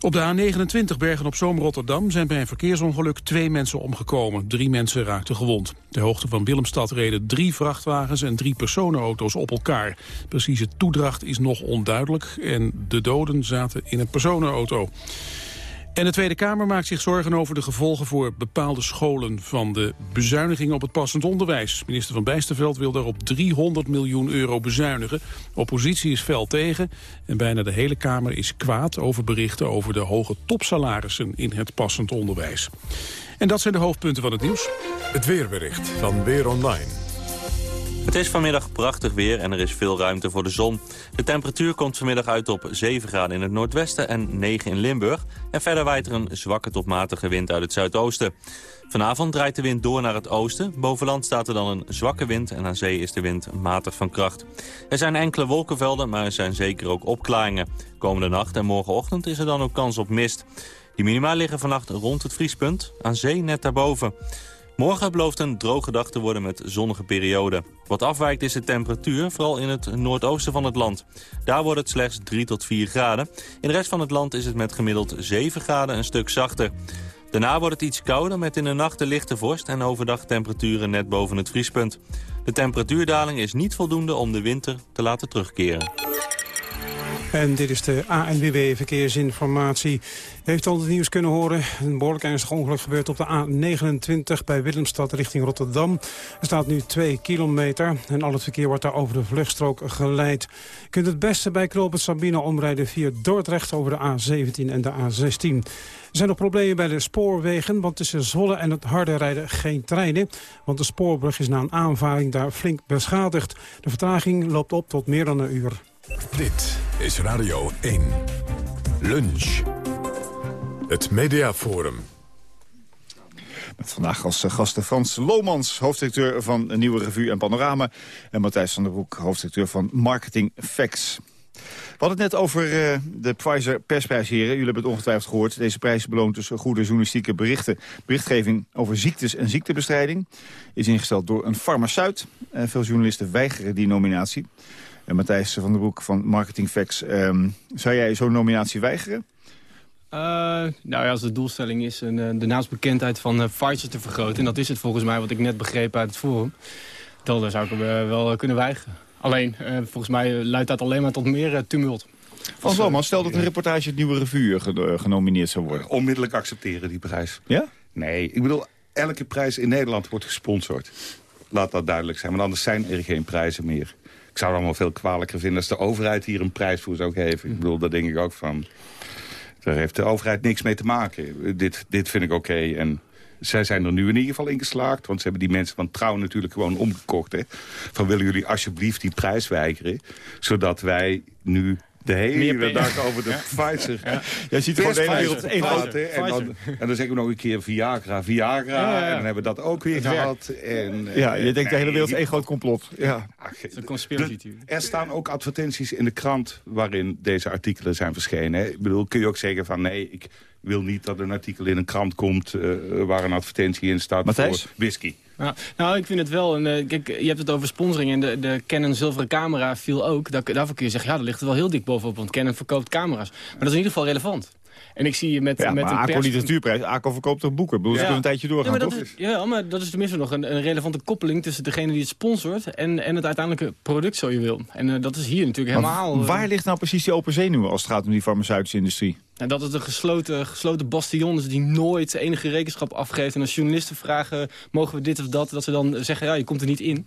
Op de A29 Bergen-op-Zoom-Rotterdam zijn bij een verkeersongeluk twee mensen omgekomen. Drie mensen raakten gewond. De hoogte van Willemstad reden drie vrachtwagens en drie personenauto's op elkaar. Precieze toedracht is nog onduidelijk en de doden zaten in een personenauto. En de Tweede Kamer maakt zich zorgen over de gevolgen voor bepaalde scholen van de bezuinigingen op het passend onderwijs. Minister van Bijsterveld wil daarop 300 miljoen euro bezuinigen. Oppositie is fel tegen en bijna de hele Kamer is kwaad over berichten over de hoge topsalarissen in het passend onderwijs. En dat zijn de hoofdpunten van het nieuws. Het weerbericht van Weer Online. Het is vanmiddag prachtig weer en er is veel ruimte voor de zon. De temperatuur komt vanmiddag uit op 7 graden in het noordwesten en 9 in Limburg. En verder waait er een zwakke tot matige wind uit het zuidoosten. Vanavond draait de wind door naar het oosten. Boven land staat er dan een zwakke wind en aan zee is de wind matig van kracht. Er zijn enkele wolkenvelden, maar er zijn zeker ook opklaringen. Komende nacht en morgenochtend is er dan ook kans op mist. Die minima liggen vannacht rond het vriespunt, aan zee net daarboven. Morgen belooft een droge dag te worden met zonnige perioden. Wat afwijkt is de temperatuur, vooral in het noordoosten van het land. Daar wordt het slechts 3 tot 4 graden. In de rest van het land is het met gemiddeld 7 graden een stuk zachter. Daarna wordt het iets kouder met in de nacht de lichte vorst... en overdag temperaturen net boven het vriespunt. De temperatuurdaling is niet voldoende om de winter te laten terugkeren. En dit is de ANWB Verkeersinformatie. U heeft al het nieuws kunnen horen. Een behoorlijk ernstig ongeluk gebeurt op de A29 bij Willemstad richting Rotterdam. Er staat nu 2 kilometer en al het verkeer wordt daar over de vluchtstrook geleid. Je kunt het beste bij Knoopend Sabine omrijden via Dordrecht over de A17 en de A16. Er zijn nog problemen bij de spoorwegen, want tussen Zwolle en het harde rijden geen treinen. Want de spoorbrug is na een aanvaring daar flink beschadigd. De vertraging loopt op tot meer dan een uur. Dit is Radio 1. Lunch. Het Mediaforum. Met vandaag als eh, gasten Frans Lomans, hoofddirecteur van Nieuwe Revue en Panorama. En Matthijs van der Broek, hoofddirecteur van Marketing Facts. We hadden het net over uh, de Pfizer persprijs, heren. Jullie hebben het ongetwijfeld gehoord. Deze prijs beloont dus goede journalistieke berichten. Berichtgeving over ziektes en ziektebestrijding is ingesteld door een farmaceut. Uh, veel journalisten weigeren die nominatie. En Matthijs van der Broek van Marketing Facts. Um, zou jij zo'n nominatie weigeren? Uh, nou ja, als de doelstelling is een, eh, de naamsbekendheid van uh, Pfizer te vergroten... en dat is het volgens mij wat ik net begreep uit het forum... dan zou ik hem wel kunnen weigeren. Alleen, volgens mij leidt dat alleen maar tot meer tumult. Van Zoman, stel dat een reportage het Nieuwe Revue genomineerd zou worden. Onmiddellijk accepteren die prijs. Ja? Nee, ik bedoel, elke prijs in Nederland wordt gesponsord. Laat dat duidelijk zijn, want anders zijn er geen prijzen meer. Ik zou het allemaal veel kwalijker vinden als de overheid hier een prijs voor zou geven. Ik bedoel, daar denk ik ook van... Daar heeft de overheid niks mee te maken. Dit, dit vind ik oké. En zij zijn er nu in ieder geval in geslaagd. Want ze hebben die mensen van Trouw natuurlijk gewoon omgekocht. Hè? Van willen jullie alsjeblieft die prijs weigeren? Zodat wij nu de hele dag over de Pfizer. Ja. Jij ziet gewoon de hele wereld één en, dan, en dan zeggen we nog een keer Viagra, Viagra. Ja, ja, en dan hebben we dat ook weer gehad. En, ja, je denkt de hele wereld is één groot complot. Ja. er staan ook advertenties in de krant waarin deze artikelen zijn verschenen. Hè. Ik bedoel, kun je ook zeggen van nee, ik wil niet dat een artikel in een krant komt... Uh, waar een advertentie in staat Matthijs? voor whisky. Nou, nou, ik vind het wel. Een, uh, kijk, je hebt het over sponsoring en de, de Canon zilveren camera viel ook. Dat, daarvoor kun je zeggen, ja, dat ligt er wel heel dik bovenop. Want Canon verkoopt camera's. Maar dat is in ieder geval relevant. En ik zie je met, ja, met maar een ACO pers... literatuurprijs. ACO verkoopt toch boeken? Bedoel, ze Ja. kunnen een tijdje doorgaan, ja, maar toch? dat is, ja, maar dat is tenminste nog een, een relevante koppeling... tussen degene die het sponsort en, en het uiteindelijke product, zo je wil. En eh, dat is hier natuurlijk Maar helemaal... eh, waar ligt nou precies die open zenuw als het gaat om die farmaceutische industrie? En dat het een gesloten, gesloten bastion is die nooit enige rekenschap afgeeft. En als journalisten vragen, mogen we dit of dat, dat ze dan zeggen, ja, je komt er niet in.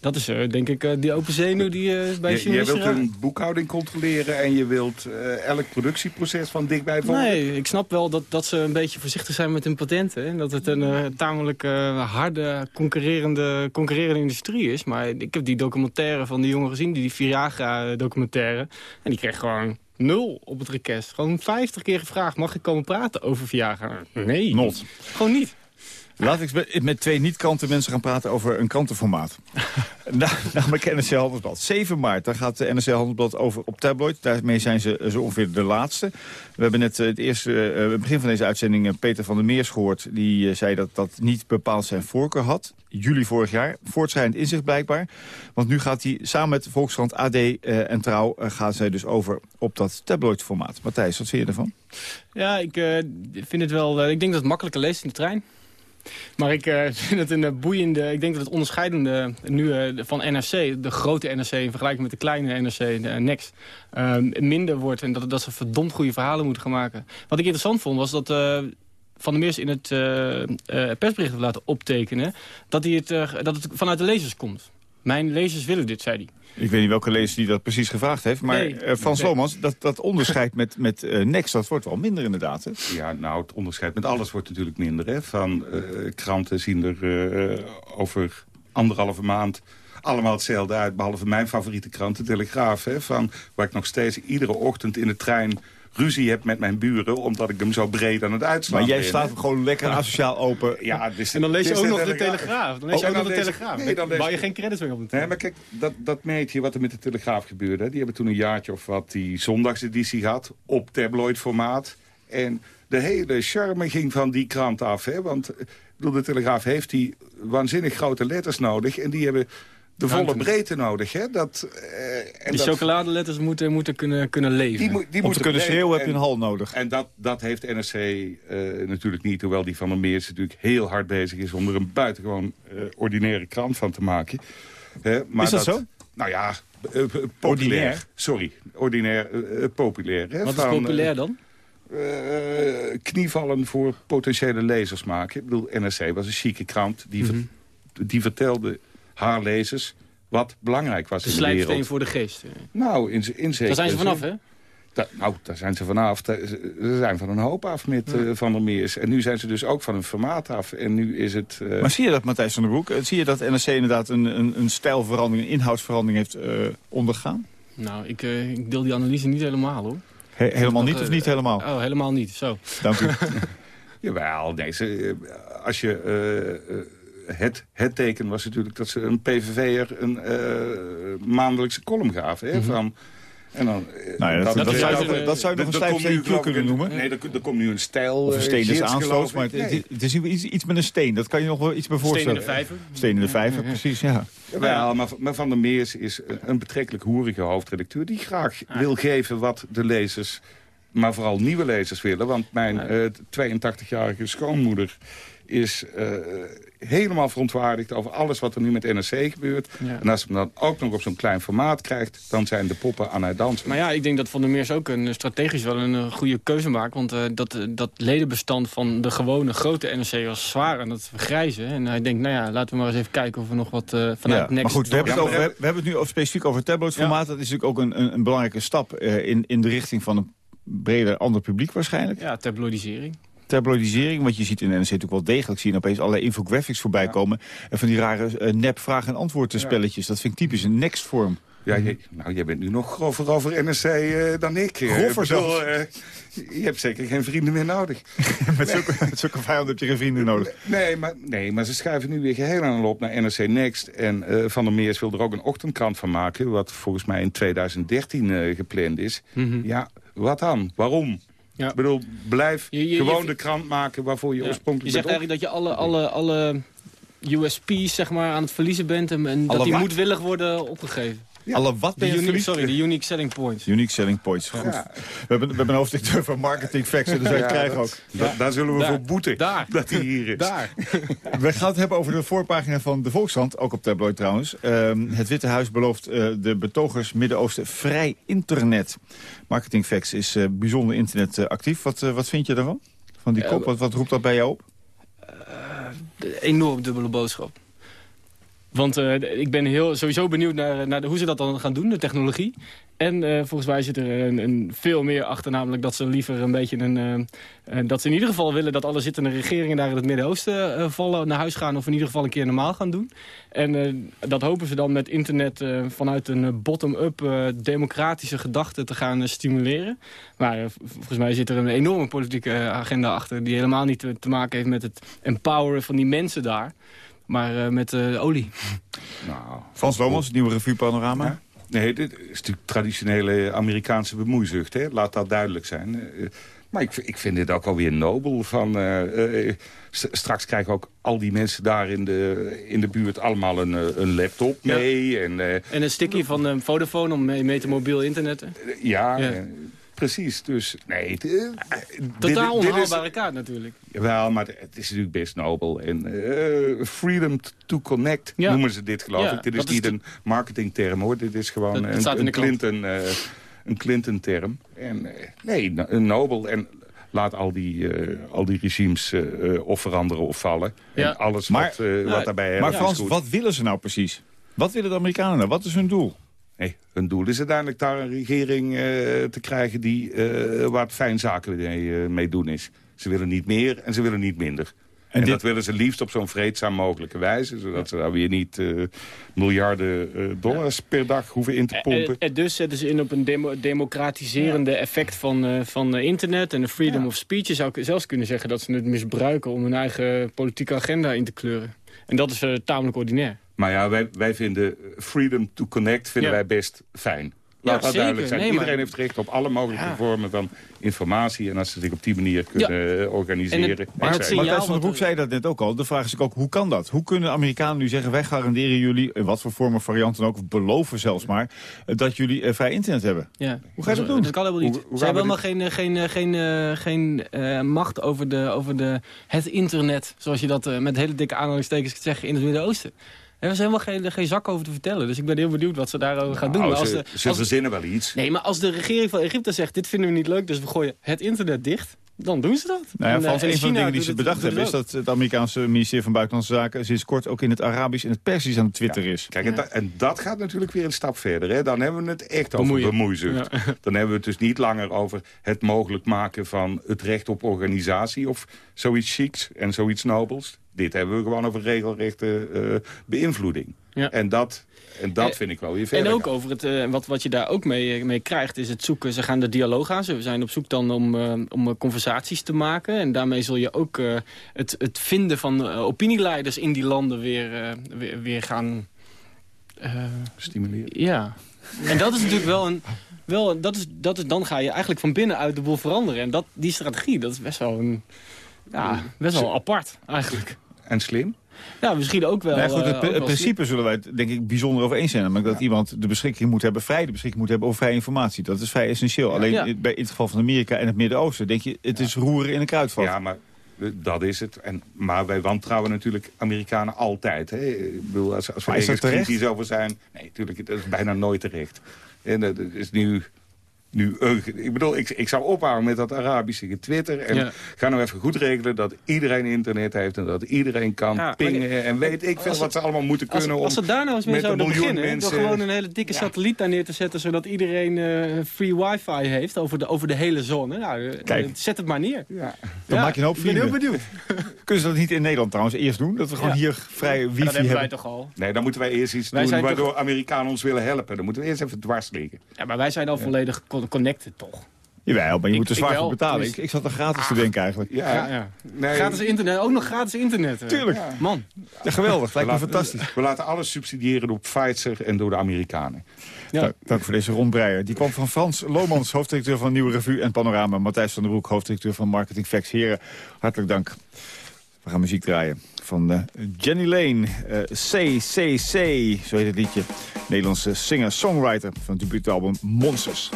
Dat is eh, denk ik eh, die open zenuw die eh, bij Je, jij wilt hun boekhouding controleren en je wilt eh, elk productieproces van dichtbij volgen. Nee, ik snap wel dat, dat ze een beetje voorzichtig zijn met hun patenten. En dat het een eh, tamelijk eh, harde, concurrerende, concurrerende industrie is. Maar ik heb die documentaire van die jongen gezien, die, die Viagra-documentaire. En die kreeg gewoon nul op het request. Gewoon 50 keer gevraagd, mag ik komen praten over Viagra? Nee. Not. Gewoon niet. Laat ik met- twee niet-krantenmensen gaan praten over een krantenformaat. nou, namelijk NRC Handelsblad. 7 maart, daar gaat de NRC Handelsblad over op tabloid. Daarmee zijn ze zo ongeveer de laatste. We hebben net eh, het eerste, eh, het begin van deze uitzending eh, Peter van der Meers gehoord. Die eh, zei dat dat niet bepaald zijn voorkeur had. Juli vorig jaar. Voortschrijdend inzicht blijkbaar. Want nu gaat hij samen met Volkskrant AD eh, en Trouw... eh, gaan zij dus over op dat tabloidformaat. Matthijs, wat vind je ervan? Ja, ik eh, vind het wel... eh, ik denk dat het makkelijker leest in de trein. Maar ik eh, vind het een eh, boeiende... Ik denk dat het onderscheidende nu eh, van NRC... de grote NRC in vergelijking met de kleine NRC, de Next... minder wordt en dat, dat ze verdomd goede verhalen moeten gaan maken. Wat ik interessant vond was dat... van der Meers in het persbericht laten optekenen... Dat, hij het, dat het vanuit de lezers komt. Mijn lezers willen dit, zei hij. Ik weet niet welke lezer die dat precies gevraagd heeft. Maar Nee. eh, Frans Nee. Lomans, dat, dat onderscheid met, met eh, Next, dat wordt wel minder inderdaad. Hè? Ja, nou, het onderscheid met alles wordt natuurlijk minder. Hè? Van eh, kranten zien er eh, over anderhalve maand allemaal hetzelfde uit. Behalve mijn favoriete krant, de Telegraaf. Hè? Van, waar ik nog steeds iedere ochtend in de trein ruzie heb met mijn buren... omdat ik hem zo breed aan het uitslaan Maar jij staat gewoon lekker asociaal open. Ja, dus, En dan lees je ook nog de Telegraaf. Dan lees je Oh, ook en nog de Telegraaf. Nee, dan je je- geen credits meer op de Nee, maar kijk, dat, dat meet je wat er met de Telegraaf gebeurde. Die hebben toen een jaartje of wat die zondagseditie gehad op tabloidformaat. En de hele charme ging van die krant af. Hè? Want eh, de Telegraaf heeft die waanzinnig grote letters nodig. En die hebben de volle breedte nodig. Hè? Dat, eh, en Die dat, chocoladeletters moeten, moeten kunnen, kunnen leven. die, moet- die Om moeten kunnen schreeuwen heb je en- een hal nodig. En dat, dat heeft NRC eh, natuurlijk niet. Hoewel die van der Meers natuurlijk heel hard bezig is... om er een buitengewoon eh, ordinaire krant van te maken. Hè, maar Is dat zo? Nou ja, populair. Ordinair? Sorry, ordinair, populair. Hè, Wat is populair dan? eh, knievallen voor potentiële lezers maken. Ik bedoel, NRC was een chique krant. Die, ver- Mhm. die vertelde haar lezers wat belangrijk was De in de wereld. slijpsteen voor de geest. Nou, in, in zekere Daar zijn ze vanaf, hè? Da- nou, daar zijn ze vanaf. Da- Ze zijn van een hoop af met eh, Van der Meers. En nu zijn ze dus ook van een formaat af. En nu is het... eh, Maar zie je dat, Matthijs van der Broek? Eh, Zie je dat NRC inderdaad een, een, een stijlverandering, een inhoudsverandering heeft eh, ondergaan? Nou, ik, eh, ik deel die analyse niet helemaal, hoor. He- helemaal niet of eh, niet helemaal? Oh, helemaal niet. Zo. Dank u. Jawel, nee, ze, eh, als je... het, het teken was natuurlijk dat ze een PVV'er een eh, maandelijkse column gaven. Hè, van, en dan, eh, Nou ja, dat- dat zou je nog- dat zou je nog een ik, kunnen noemen. Nee, er, er komt nu een stijl... Of een eh, steen is aanstoot, maar het, Nee. het is iets, iets met een steen. Dat kan je nog wel iets bij Steen in voorstellen. de vijver. Steen in de vijver, precies, ja. Jawel, maar, maar Van der Meers is een- betrekkelijk hoerige hoofdredacteur... die graag wil geven wat de lezers, maar vooral nieuwe lezers willen. Want mijn eh, 82-jarige schoonmoeder is uh, helemaal verontwaardigd over alles wat er nu met NRC gebeurt. En als hem dan ook nog op zo'n klein formaat krijgt... dan zijn de poppen aan het dansen. Maar ja, ik denk dat Van der Meers ook een, strategisch wel een, goede keuze maakt. Want uh, dat, dat ledenbestand van de gewone grote NRC was zwaar aan het vergrijzen. En hij denkt, nou ja, laten we maar eens even kijken of we nog wat uh, vanuit ja, Next... Maar goed, we hebben, het over, we hebben het nu specifiek over tabloidformaat. Dat is natuurlijk ook een, een, een belangrijke stap in, in de richting van een breder ander publiek waarschijnlijk. Ja, tabloidisering tabloidisering. Want je ziet in NRC natuurlijk wel degelijk zien opeens allerlei infographics voorbij komen. En van die rare uh, nep vraag- en antwoord spelletjes. Dat vind ik typisch een next vorm. Ja, je, nou, jij bent nu nog grover over NRC uh, dan ik. Grover zelfs? Uh, je hebt zeker geen vrienden meer nodig. met, zulke, met zulke vijanden heb je geen vrienden nodig. Nee maar, nee, maar ze schrijven nu weer geheel aan de loop naar NRC Next. En uh, Van der Meers wil er ook een ochtendkrant van maken... wat volgens mij in 2013 gepland is. Mm -hmm. Ja, wat dan? Waarom? Ja. Ik bedoel, blijf je, je, gewoon je, de krant maken waarvoor je ja. oorspronkelijk Je zegt eigenlijk dat je alle, alle, alle USP's zeg maar, aan het verliezen bent... en, en dat die moedwillig worden opgegeven. Ja. Alle wat ben je unique, Sorry, de unique selling points. Unique selling points, goed. Ja. We, hebben, we hebben een hoofdstuk van marketing facts, dus wij ja, krijgen ook. Da daar zullen we daar, voor boeten, daar, dat hij hier is. Daar. we gaan het hebben over de voorpagina van de Volkskrant, ook op tabloid trouwens. Um, het Witte Huis belooft uh, de betogers Midden-Oosten vrij internet. Marketing facts is uh, bijzonder internet uh, actief. Wat, wat vind je daarvan? Van die kop, wat, wat roept dat bij jou op? enorm dubbele boodschap. Want uh, ik ben heel, sowieso benieuwd naar, naar de, hoe ze dat dan gaan doen, de technologie. En uh, volgens mij zit er een, een, veel meer achter, namelijk dat ze liever een beetje een... Dat ze in ieder geval willen dat alle zittende regeringen daar in het Midden-Oosten vallen, naar huis gaan. Of in ieder geval een keer normaal gaan doen. En dat hopen ze dan met internet vanuit een bottom-up democratische gedachte te gaan stimuleren. Maar volgens mij zit er een enorme politieke agenda achter die helemaal niet te maken heeft met het empoweren van die mensen daar maar uh, met uh, olie. Nou, Frans Lomans, het nieuwe revue Panorama. Ja? Nee, dit is natuurlijk traditionele Amerikaanse bemoeizucht. Hè? Laat dat duidelijk zijn. Uh, maar ik, ik, vind dit ook alweer nobel. Van, straks krijgen ook al die mensen daar in de, in de buurt allemaal een, een laptop mee. Ja. En, en een sticky van Vodafone om mee, mee te mobiel internetten. ja, ja. Precies, dus nee. Totaal onhaalbare kaart natuurlijk. Jawel, maar het is natuurlijk best nobel. En uh, freedom to connect ja. noemen ze dit, geloof ja, ik. Dit is niet een marketingterm, hoor. Dit is gewoon dat, dat een, een, Clinton, uh, een Clinton-term. En uh, nee, een nobel. En laat al die, uh, al die regimes uh, of veranderen of vallen. Ja. En alles maar, wat, uh, wat daarbij Maar Frans, wat willen ze nou precies? Wat willen de Amerikanen nou? Wat is hun doel? Nee, hun doel is uiteindelijk daar een regering uh, te krijgen... Die, uh, waar het fijn zaken mee, uh, mee, doen is. Ze willen niet meer en ze willen niet minder. En, en dit... dat willen ze liefst op zo'n vreedzaam mogelijke wijze... zodat ze daar weer niet miljarden dollars per dag hoeven in te pompen. En, dus zetten ze in op een demo democratiserende ja. effect van, van internet... en de freedom of speech. Je zou zelfs kunnen zeggen dat ze het misbruiken... om hun eigen politieke agenda in te kleuren. En dat is tamelijk ordinair. Maar ja, wij, wij vinden freedom to connect vinden ja. wij best fijn. Laat ja, dat duidelijk zijn. Nee, Iedereen maar... heeft recht op alle mogelijke ja. vormen van informatie. En als ze zich op die manier kunnen ja. organiseren. Het, maar het Martijn van der Broek zei dat net ook al. De vraag is ook, hoe kan dat? Hoe kunnen Amerikanen nu zeggen, wij garanderen jullie... in wat voor vorm of varianten ook, beloven zelfs maar... dat jullie uh, vrij internet hebben? Ja. Hoe ga je dat, doen? Dat kan helemaal niet. Hoe, hoe ze hebben helemaal geen, geen, geen, uh, geen uh, macht over, de, over de, het internet... zoals je dat met hele dikke aanhalingstekens kunt zeggen in het Midden-Oosten. Er was helemaal geen, geen zak over te vertellen. Dus ik ben heel benieuwd wat ze daarover gaan doen. Nou, als ze, de, ze verzinnen wel iets. Nee, maar als de regering van Egypte zegt... dit vinden we niet leuk, dus we gooien het internet dicht... dan doen ze dat. Nou ja, en, uh, een van de dingen die ze bedacht hebben... is dat het Amerikaanse ministerie van Buitenlandse Zaken... sinds kort ook in het Arabisch en het Persisch aan Twitter ja. is. Kijk, en, dat, en, dat gaat natuurlijk weer een stap verder. Hè? Dan hebben we het echt over Bemoeien. bemoeizucht. Ja. Dan hebben we het dus niet langer over het mogelijk maken... van het recht op organisatie of zoiets chics en zoiets nobels. Dit hebben we gewoon over regelrechte uh, beïnvloeding. Ja. En dat, en dat vind ik wel weer verder. En ook over het, uh, wat, wat je daar ook mee, mee krijgt, is het zoeken. Ze gaan de dialoog aan. Ze zijn op zoek dan om, uh, om conversaties te maken. En daarmee zul je ook uh, het, het vinden van opinieleiders in die landen weer, weer, weer, gaan... Stimuleren. Ja. En dat is natuurlijk wel een... Wel, dat is, dat is, dan ga je eigenlijk van binnenuit de boel veranderen. En dat, die strategie, dat is best wel een... Ja, best wel apart eigenlijk. En slim? Ja, misschien ook wel. Nee, goed, het, uh, het principe zullen wij het denk ik bijzonder over eens zijn. Namelijk dat ja. iemand de beschikking moet hebben, vrij de beschikking moet hebben over vrije informatie. Dat is vrij essentieel. Ja. Alleen ja. bij in het geval van Amerika en het Midden-Oosten denk je, het is roeren in een kruidvat. Ja, maar dat is het. En, maar wij wantrouwen natuurlijk Amerikanen altijd. Hè? Ik bedoel, als, als we ergens kritisch over zijn... Nee, natuurlijk, dat is bijna nooit terecht. En dat is nu... Nu, ik bedoel, ik, ik zou ophouden met dat Arabische Twitter. En Ja. ga nou even goed regelen dat iedereen internet heeft... en dat iedereen kan Ja, pingen. en weet ik veel als wat ze allemaal moeten Als, kunnen... als om ze daar nou eens mee zouden beginnen... mensen- door gewoon een hele dikke satelliet daar neer te zetten... zodat iedereen eh, free wifi heeft over de, over de hele zone. Nou, eh, Kijk. eh, zet het maar neer. Ja. Dan maak je een hoop Ik ben heel vrienden. benieuwd. Kunnen ze dat niet in Nederland trouwens eerst doen? Dat we gewoon Ja. hier vrij wifi dat hebben wij toch al. Nee, dan moeten wij eerst iets Wij doen waardoor toch- Amerikanen ons willen helpen. Dan moeten we eerst even dwars liggen. Ja, maar wij zijn al volledig con- connected, toch? Jawel, maar je Ik- moet er zwaar voor betalen. Ik, ik zat er gratis te denken eigenlijk. Ja, Ja, ja. Nee. Gratis internet, ook nog gratis internet. eh. Tuurlijk. Man. Ja, geweldig. Lijkt me fantastisch. We laten alles subsidiëren door Pfizer en door de Amerikanen. Ja. Dank, dank voor deze rondbreier. Die kwam van Frans Lomans, hoofddirecteur van Nieuwe Revue en Panorama. Matthijs van der Broek, hoofddirecteur van Marketing Facts. Heren, hartelijk dank. We gaan muziek draaien van eh, Jenny Lane. eh CCC, zo heet het liedje. Nederlandse singer-songwriter van het debuutalbum Monsters.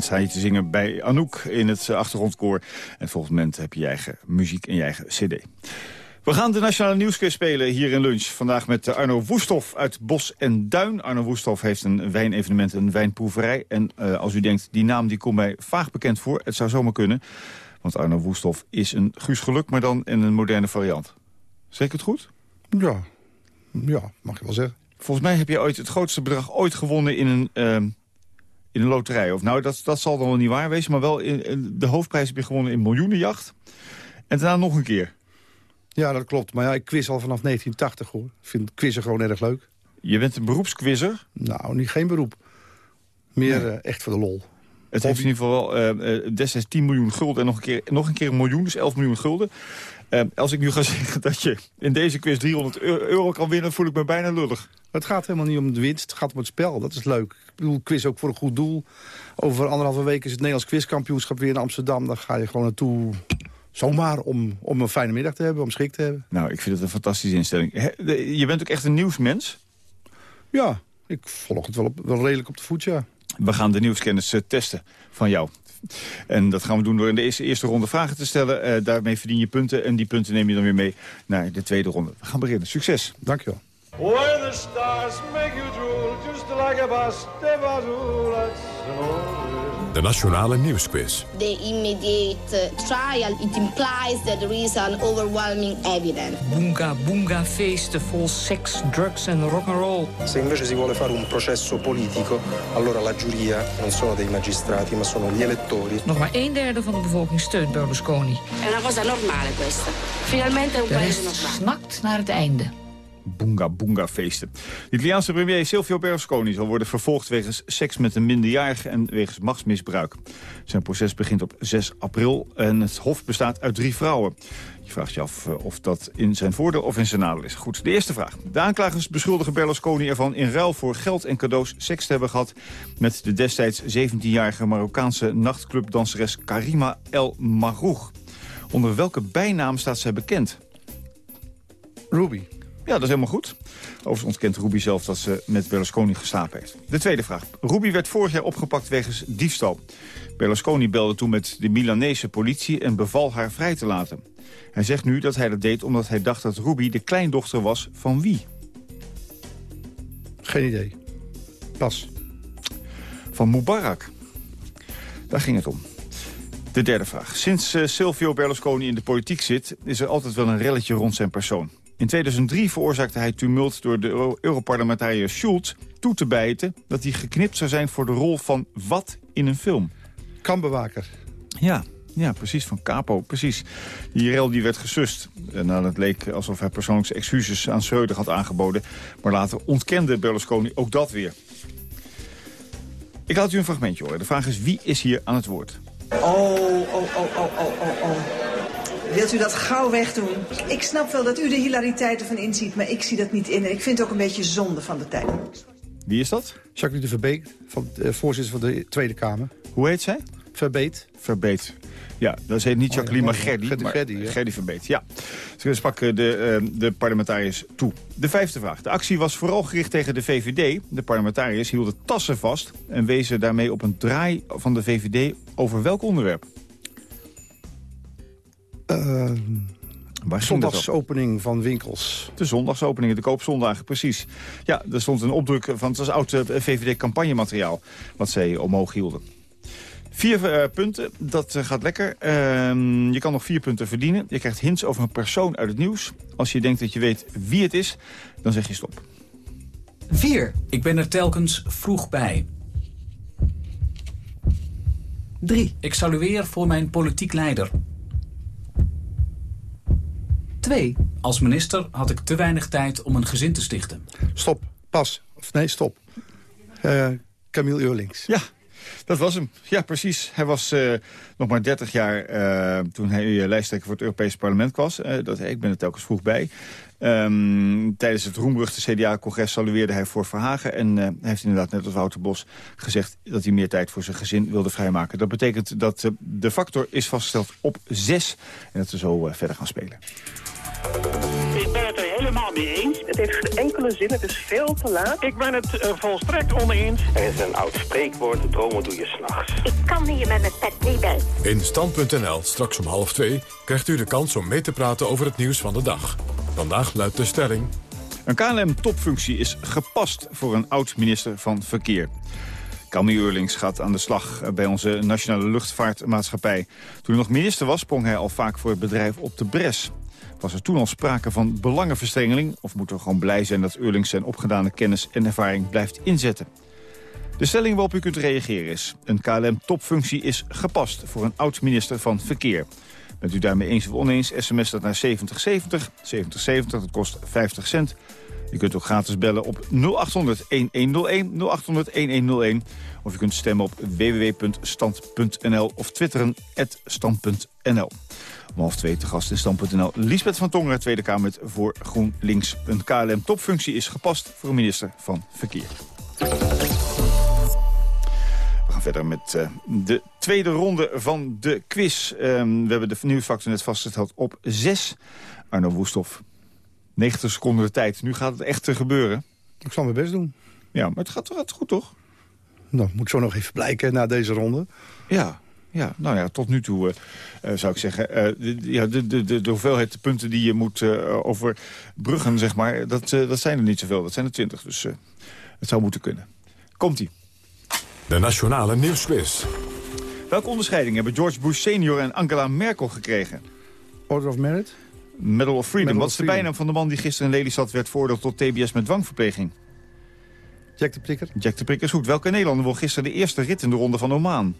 Moment sta je te zingen bij Anouk in het eh, achtergrondkoor. En het volgende moment heb je je eigen muziek en je eigen cd. We gaan de Nationale Nieuwsquiz spelen hier in lunch. Vandaag met eh, Arno Woesthof uit Bos en Duin. Arno Woesthof heeft een wijnevenement, een wijnproeverij. En eh, als u denkt, die naam die komt mij vaag bekend voor. Het zou zomaar kunnen. Want Arno Woesthof is een Guus Geluk, maar dan in een moderne variant. Zeg ik het goed? Ja, ja mag je wel zeggen. Volgens mij heb je ooit het grootste bedrag ooit gewonnen in een, ehm, in een loterij. Of nou, dat, dat zal dan wel niet waar wezen. Maar wel in, in- de hoofdprijs heb je gewonnen in miljoenenjacht. En daarna nog een keer. Ja, dat klopt. Maar ja, ik quiz al vanaf 1980 hoor. Ik vind quizzen gewoon erg leuk. Je bent een beroepsquizzer? Nou, niet, geen beroep. Meer Nee. eh, echt voor de lol. Het heeft in ieder geval eh, eh, destijds 10 miljoen gulden en nog een keer, nog een, keer een miljoen, dus 11 miljoen gulden. Eh, als ik nu ga zeggen dat je in deze quiz 300 eu- euro kan winnen, voel ik me bijna lullig. Het gaat helemaal niet om de winst, het gaat om het spel. Dat is leuk. Ik bedoel, quiz ook voor een goed doel. Over anderhalve week is het Nederlands quizkampioenschap weer in Amsterdam. Dan ga je gewoon naartoe zomaar om, om een fijne middag te hebben, om schik te hebben. Nou, ik vind het een fantastische instelling. He- Je bent ook echt een nieuwsmens. Ja, ik volg het wel, op, wel redelijk op de voet, ja. We gaan de nieuwskennis testen van jou. En dat gaan we doen door in de eerste, eerste ronde vragen te stellen. Eh, daarmee verdien je punten en die punten neem je dan weer mee naar de tweede ronde. We gaan beginnen. Succes. Dankjewel. Where the stars make you drool, just like a bus, De Nationale Nieuwsquiz. The immediate trial, it implies that there is an overwhelming evidence. Boonga boonga feesten vol seks, drugs en rock'n'roll. Se invece si vuole fare un processo politico, allora la giuria non sono dei magistrati, ma sono gli elettori. Nog maar een derde van de bevolking steunt Berlusconi. È una cosa normale questa. Finalmente è un paese normale. snakt naar het einde. Boonga Boonga feesten. De Italiaanse premier Silvio Berlusconi zal worden vervolgd wegens seks met een minderjarige en wegens machtsmisbruik. Zijn proces begint op 6 april en het hof bestaat uit drie vrouwen. Je vraagt je af eh, of dat in zijn voordeel of in zijn nadeel is. Goed, de eerste vraag. De aanklagers beschuldigen Berlusconi ervan in ruil voor geld en cadeaus seks te hebben gehad met de destijds 17-jarige Marokkaanse nachtclubdanseres Karima El Maroug. Onder welke bijnaam staat zij bekend? Ruby. Ja, dat is helemaal goed. Overigens ontkent Ruby zelf dat ze met Berlusconi geslapen heeft. De tweede vraag. Ruby werd vorig jaar opgepakt wegens diefstal. Berlusconi belde toen met de Milanese politie en beval haar vrij te laten. Hij zegt nu dat hij dat deed omdat hij dacht dat Ruby de kleindochter was van wie? Geen idee. Pas. Van Mubarak. Daar ging het om. De derde vraag. Sinds eh, Silvio Berlusconi in de politiek zit... is er altijd wel een relletje rond zijn persoon. In 2003 veroorzaakte hij tumult door de Euro- Europarlementariër Schulz toe te bijten... dat hij geknipt zou zijn voor de rol van wat in een film. Kambewaker. Ja, ja, precies, van Capo, precies. Die rel die werd gesust. En nou, het leek alsof hij persoonlijke excuses aan Schreuder had aangeboden. Maar later ontkende Berlusconi ook dat weer. Ik laat u een fragmentje horen. De vraag is, wie is hier aan het woord? Oh, oh, oh, oh, oh, oh, oh. Wilt u dat gauw wegdoen? Ik snap wel dat u de hilariteiten van inziet, maar ik zie dat niet in. En ik vind het ook een beetje zonde van de tijd. Wie is dat? Jacques de Verbeek, van, eh, voorzitter van de Tweede Kamer. Hoe heet zij? Verbeet. Verbeet. Ja, dat heet niet Jacqueline, maar Gerdy. Gerdy, maar Gerdy, ja. Gerdy Verbeet, ja. Ze sprak eh, de, eh, de parlementariërs toe. De vijfde vraag. De actie was vooral gericht tegen de VVD. De parlementariërs hielden tassen vast... en wezen daarmee op een draai van de VVD over welk onderwerp? Uh, Waar zondagsopening van winkels. De zondagsopeningen, de koopzondagen, precies. Ja, er stond een opdruk van, het was oud eh, VVD-campagnemateriaal... wat zij omhoog hielden. Vier eh, punten, dat eh, gaat lekker. Ehm, je kan nog vier punten verdienen. Je krijgt hints over een persoon uit het nieuws. Als je denkt dat je weet wie het is, dan zeg je stop. 4. Ik ben er telkens vroeg bij. 3. Ik salueer voor mijn politiek leider. 2. Als minister had ik te weinig tijd om een gezin te stichten. Stop. Pas. Of nee, stop. Eh Camille Eurlings. Ja, dat was hem. Ja, precies. Hij was eh, nog maar 30 jaar eh, toen hij lijsttrekker voor het Europese parlement was. Eh, dat, ik ben er telkens vroeg bij. Ehm, tijdens het roemruchte CDA-congres salueerde hij voor Verhagen. En hij heeft inderdaad net als Wouter Bos gezegd dat hij meer tijd voor zijn gezin wilde vrijmaken. Dat betekent dat de factor is vastgesteld op 6 en dat we zo verder gaan spelen. Helemaal mee eens. Het heeft geen enkele zin, het is veel te laat. Ik ben het eh, volstrekt oneens. Er is een oud spreekwoord, dromen doe je s'nachts. Ik kan hier met mijn pet niet bij. In Stand.nl, straks om half twee, krijgt u de kans om mee te praten over het nieuws van de dag. Vandaag luidt de stelling... Een KLM-topfunctie is gepast voor een oud-minister van Verkeer. Camille Eurlings gaat aan de slag bij onze Nationale Luchtvaartmaatschappij. Toen hij nog minister was, sprong hij al vaak voor het bedrijf op de bres. Was er toen al sprake van belangenverstrengeling... of moeten we gewoon blij zijn dat Eurlings zijn opgedane kennis en ervaring blijft inzetten? De stelling waarop u kunt reageren is... een KLM-topfunctie is gepast voor een oud-minister van Verkeer. Bent u daarmee eens of oneens, sms dat naar 7070. 7070, dat kost 50 cent. Je kunt ook gratis bellen op 0800 1101, 0800 1101. Of je kunt stemmen op www.stand.nl of twitteren stand.nl. Om half twee te gast in stand.nl. Lisbeth van Tongeren, Tweede Kamer voor GroenLinks. Een KLM-topfunctie is gepast voor een minister van Verkeer. We gaan verder met eh, de tweede ronde van de quiz. Ehm, we hebben de nieuwsfactor net vastgesteld op 6. Arno Woesthof, 90 seconden de tijd. Nu gaat het echt gebeuren. Ik zal mijn best doen. Ja, maar het gaat, het gaat goed, toch? Nou, moet zo nog even blijken na deze ronde. Ja, ja, nou ja, tot nu toe eh, eh, zou ik zeggen... eh, de, ja, de, de, de, de hoeveelheid punten die je moet eh, overbruggen, zeg maar... Dat, dat zijn er niet zoveel, dat zijn er twintig. Dus eh, het zou moeten kunnen. Komt-ie. De Nationale Nieuwsquiz. Welke onderscheiding hebben George Bush senior en Angela Merkel gekregen? Order of Merit? Medal of Freedom. Medal Wat is de bijnaam van de man die gisteren in Lelystad werd veroordeeld tot TBS met dwangverpleging? Jack de Prikker? Jack de Prikker is goed. Welke Nederlander won gisteren de eerste rit in de ronde van Oman?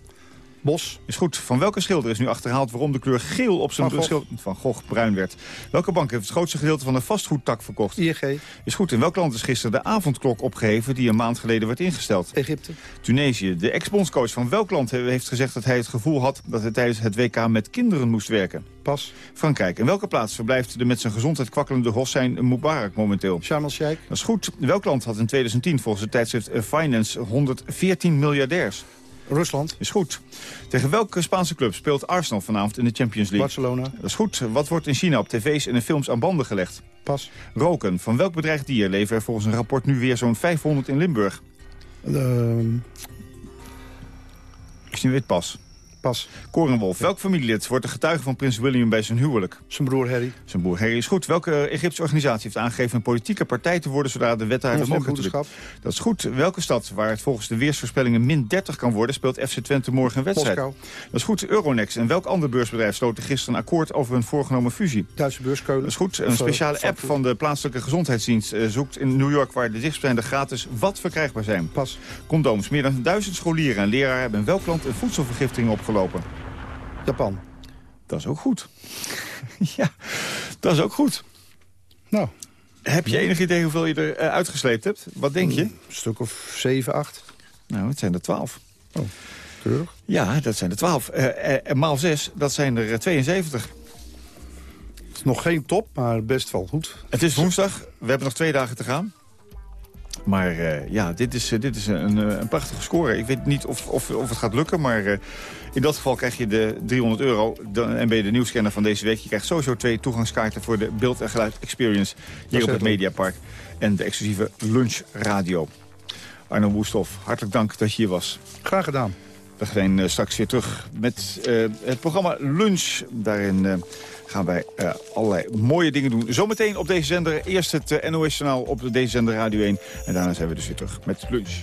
Bos. Is goed. Van welke schilder is nu achterhaald waarom de kleur geel op zijn Van Gogh. van Gogh bruin werd? Welke bank heeft het grootste gedeelte van de vastgoedtak verkocht? ING. Is goed. In welk land is gisteren de avondklok opgeheven die een maand geleden werd ingesteld? Egypte. Tunesië. De ex-bondscoach van welk land he- heeft gezegd dat hij het gevoel had dat hij tijdens het WK met kinderen moest werken? Pas. Frankrijk. In welke plaats verblijft de met zijn gezondheid kwakkelende Hossein Mubarak momenteel? Sharm el-Sheikh. Dat is goed. Welk land had in 2010 volgens het tijdschrift eh, Finance 114 miljardairs? Rusland. Is goed. Tegen welke Spaanse club speelt Arsenal vanavond in de Champions League? Barcelona. Dat is goed. Wat wordt in China op tv's en in films aan banden gelegd? Pas. Roken. Van welk bedreigd dier leven er volgens een rapport nu weer zo'n 500 in Limburg? Ehm, Ik zie weet pas. Pas. Korenwolf. Welk familielid wordt de getuige van prins William bij zijn huwelijk? Zijn broer Harry. Zijn broer Harry is goed. Welke Egyptische organisatie heeft aangegeven een politieke partij te worden zodra de wet daar mogelijk is? Moslimbroederschap. Dat is goed. Welke stad waar het volgens de weersvoorspellingen min 30 kan worden... speelt FC Twente morgen een wedstrijd? Moskou. Dat is goed. Euronext. En welk ander beursbedrijf sloot gisteren een akkoord over een voorgenomen fusie? Duitse beurs Keulen. Dat is goed. Een eh, speciale app van de plaatselijke gezondheidsdienst eh, zoekt in New York... waar de dichtstbijzijnde gratis wat verkrijgbaar zijn. Pas. Condooms. Meer dan duizend scholieren en leraren hebben in welk land een voedselvergiftiging opgelopen? Japan. Dat is ook goed. ja, dat is ook goed. Nou. Heb je enig idee hoeveel je er eh, uitgesleept hebt? Wat denk je? Een stuk of 7, 8. Nou, het zijn er twaalf. Oh, keurig. Ja, dat zijn er twaalf. Eh, eh, maal zes, dat zijn er eh, 72. Het is nog geen top, maar best wel goed. Het is woensdag. We hebben nog twee dagen te gaan. Maar eh, ja, dit is, eh, dit is een, eh, een prachtige score. Ik weet niet of, of, of het gaat lukken, maar in dat geval krijg je de 300 euro. Dan, en ben je de nieuwscanner van deze week. Je krijgt sowieso twee toegangskaarten voor de beeld- en geluid experience hier op het. Mediapark. En de exclusieve lunchradio. Arno Woesthof, hartelijk dank dat je hier was. Graag gedaan. We gaan eh, straks weer terug met het programma Lunch. Daarin gaan wij eh, allerlei mooie dingen doen. Zometeen op deze zender. Eerst het eh, NOS-journaal op deze zender Radio 1. En daarna zijn we dus weer terug met Lunch.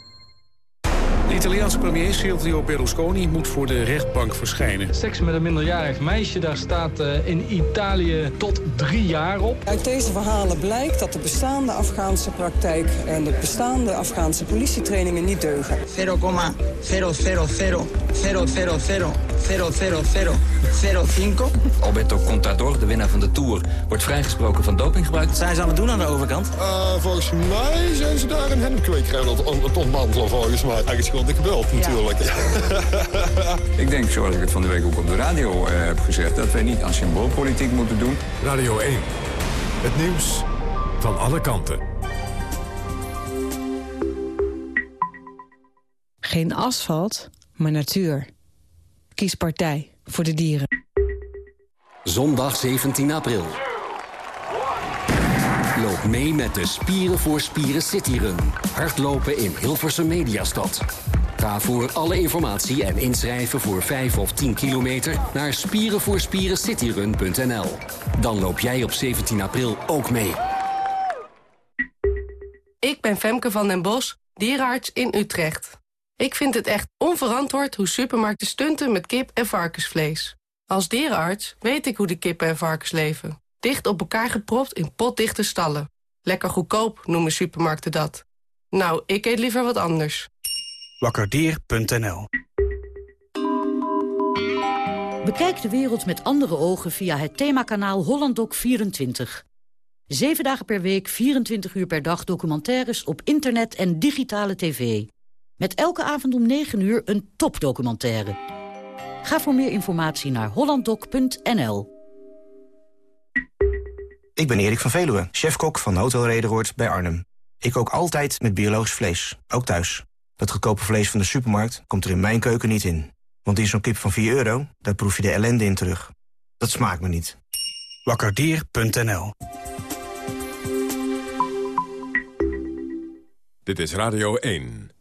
De Italiaanse premier Silvio Berlusconi moet voor de rechtbank verschijnen. Seks met een minderjarig meisje, daar staat eh, in Italië tot drie jaar op. Uit deze verhalen blijkt dat de bestaande Afghaanse praktijk en de bestaande Afghaanse politietrainingen niet deugen. 0,0000005. Alberto Contador, de winnaar van de Tour, wordt vrijgesproken van dopinggebruik. Wat zijn ze aan het doen aan de overkant? Eh, volgens mij zijn ze daar een hennepkwekerij aan het ontmantelen, volgens mij. Eigenlijk de gebeld, natuurlijk. Ik denk, zoals ik het van de week ook op de radio eh, heb gezegd... dat wij niet aan symboolpolitiek moeten doen. Radio 1. Het nieuws van alle kanten. Geen asfalt, maar natuur. Kies partij voor de dieren. Zondag 17 april. Loop mee met de Spieren voor Spieren Cityrun. Hardlopen in Hilversum Mediastad. Ga voor alle informatie en inschrijven voor 5 of 10 kilometer naar spierenvoorspierencityrun.nl. Dan loop jij op 17 april ook mee. Ik ben Femke van den Bos, dierenarts in Utrecht. Ik vind het echt onverantwoord hoe supermarkten stunten met kip en varkensvlees. Als dierenarts weet ik hoe de kippen en varkens leven. Dicht op elkaar gepropt in potdichte stallen. Lekker goedkoop noemen supermarkten dat. Nou, ik eet liever wat anders. Wakkerdier.nl Bekijk de wereld met andere ogen via het themakanaal HollandDoc24. Zeven dagen per week, 24 uur per dag documentaires op internet en digitale tv. Met elke avond om 9 uur een topdocumentaire. Ga voor meer informatie naar hollanddoc.nl. Ik ben Erik van Veluwe, chefkok van Hotel Rederoord bij Arnhem. Ik kook altijd met biologisch vlees, ook thuis. Dat goedkope vlees van de supermarkt komt er in mijn keuken niet in. Want in zo'n kip van 4 euro, daar proef je de ellende in terug. Dat smaakt me niet. Wakkerdier.nl Dit is Radio 1.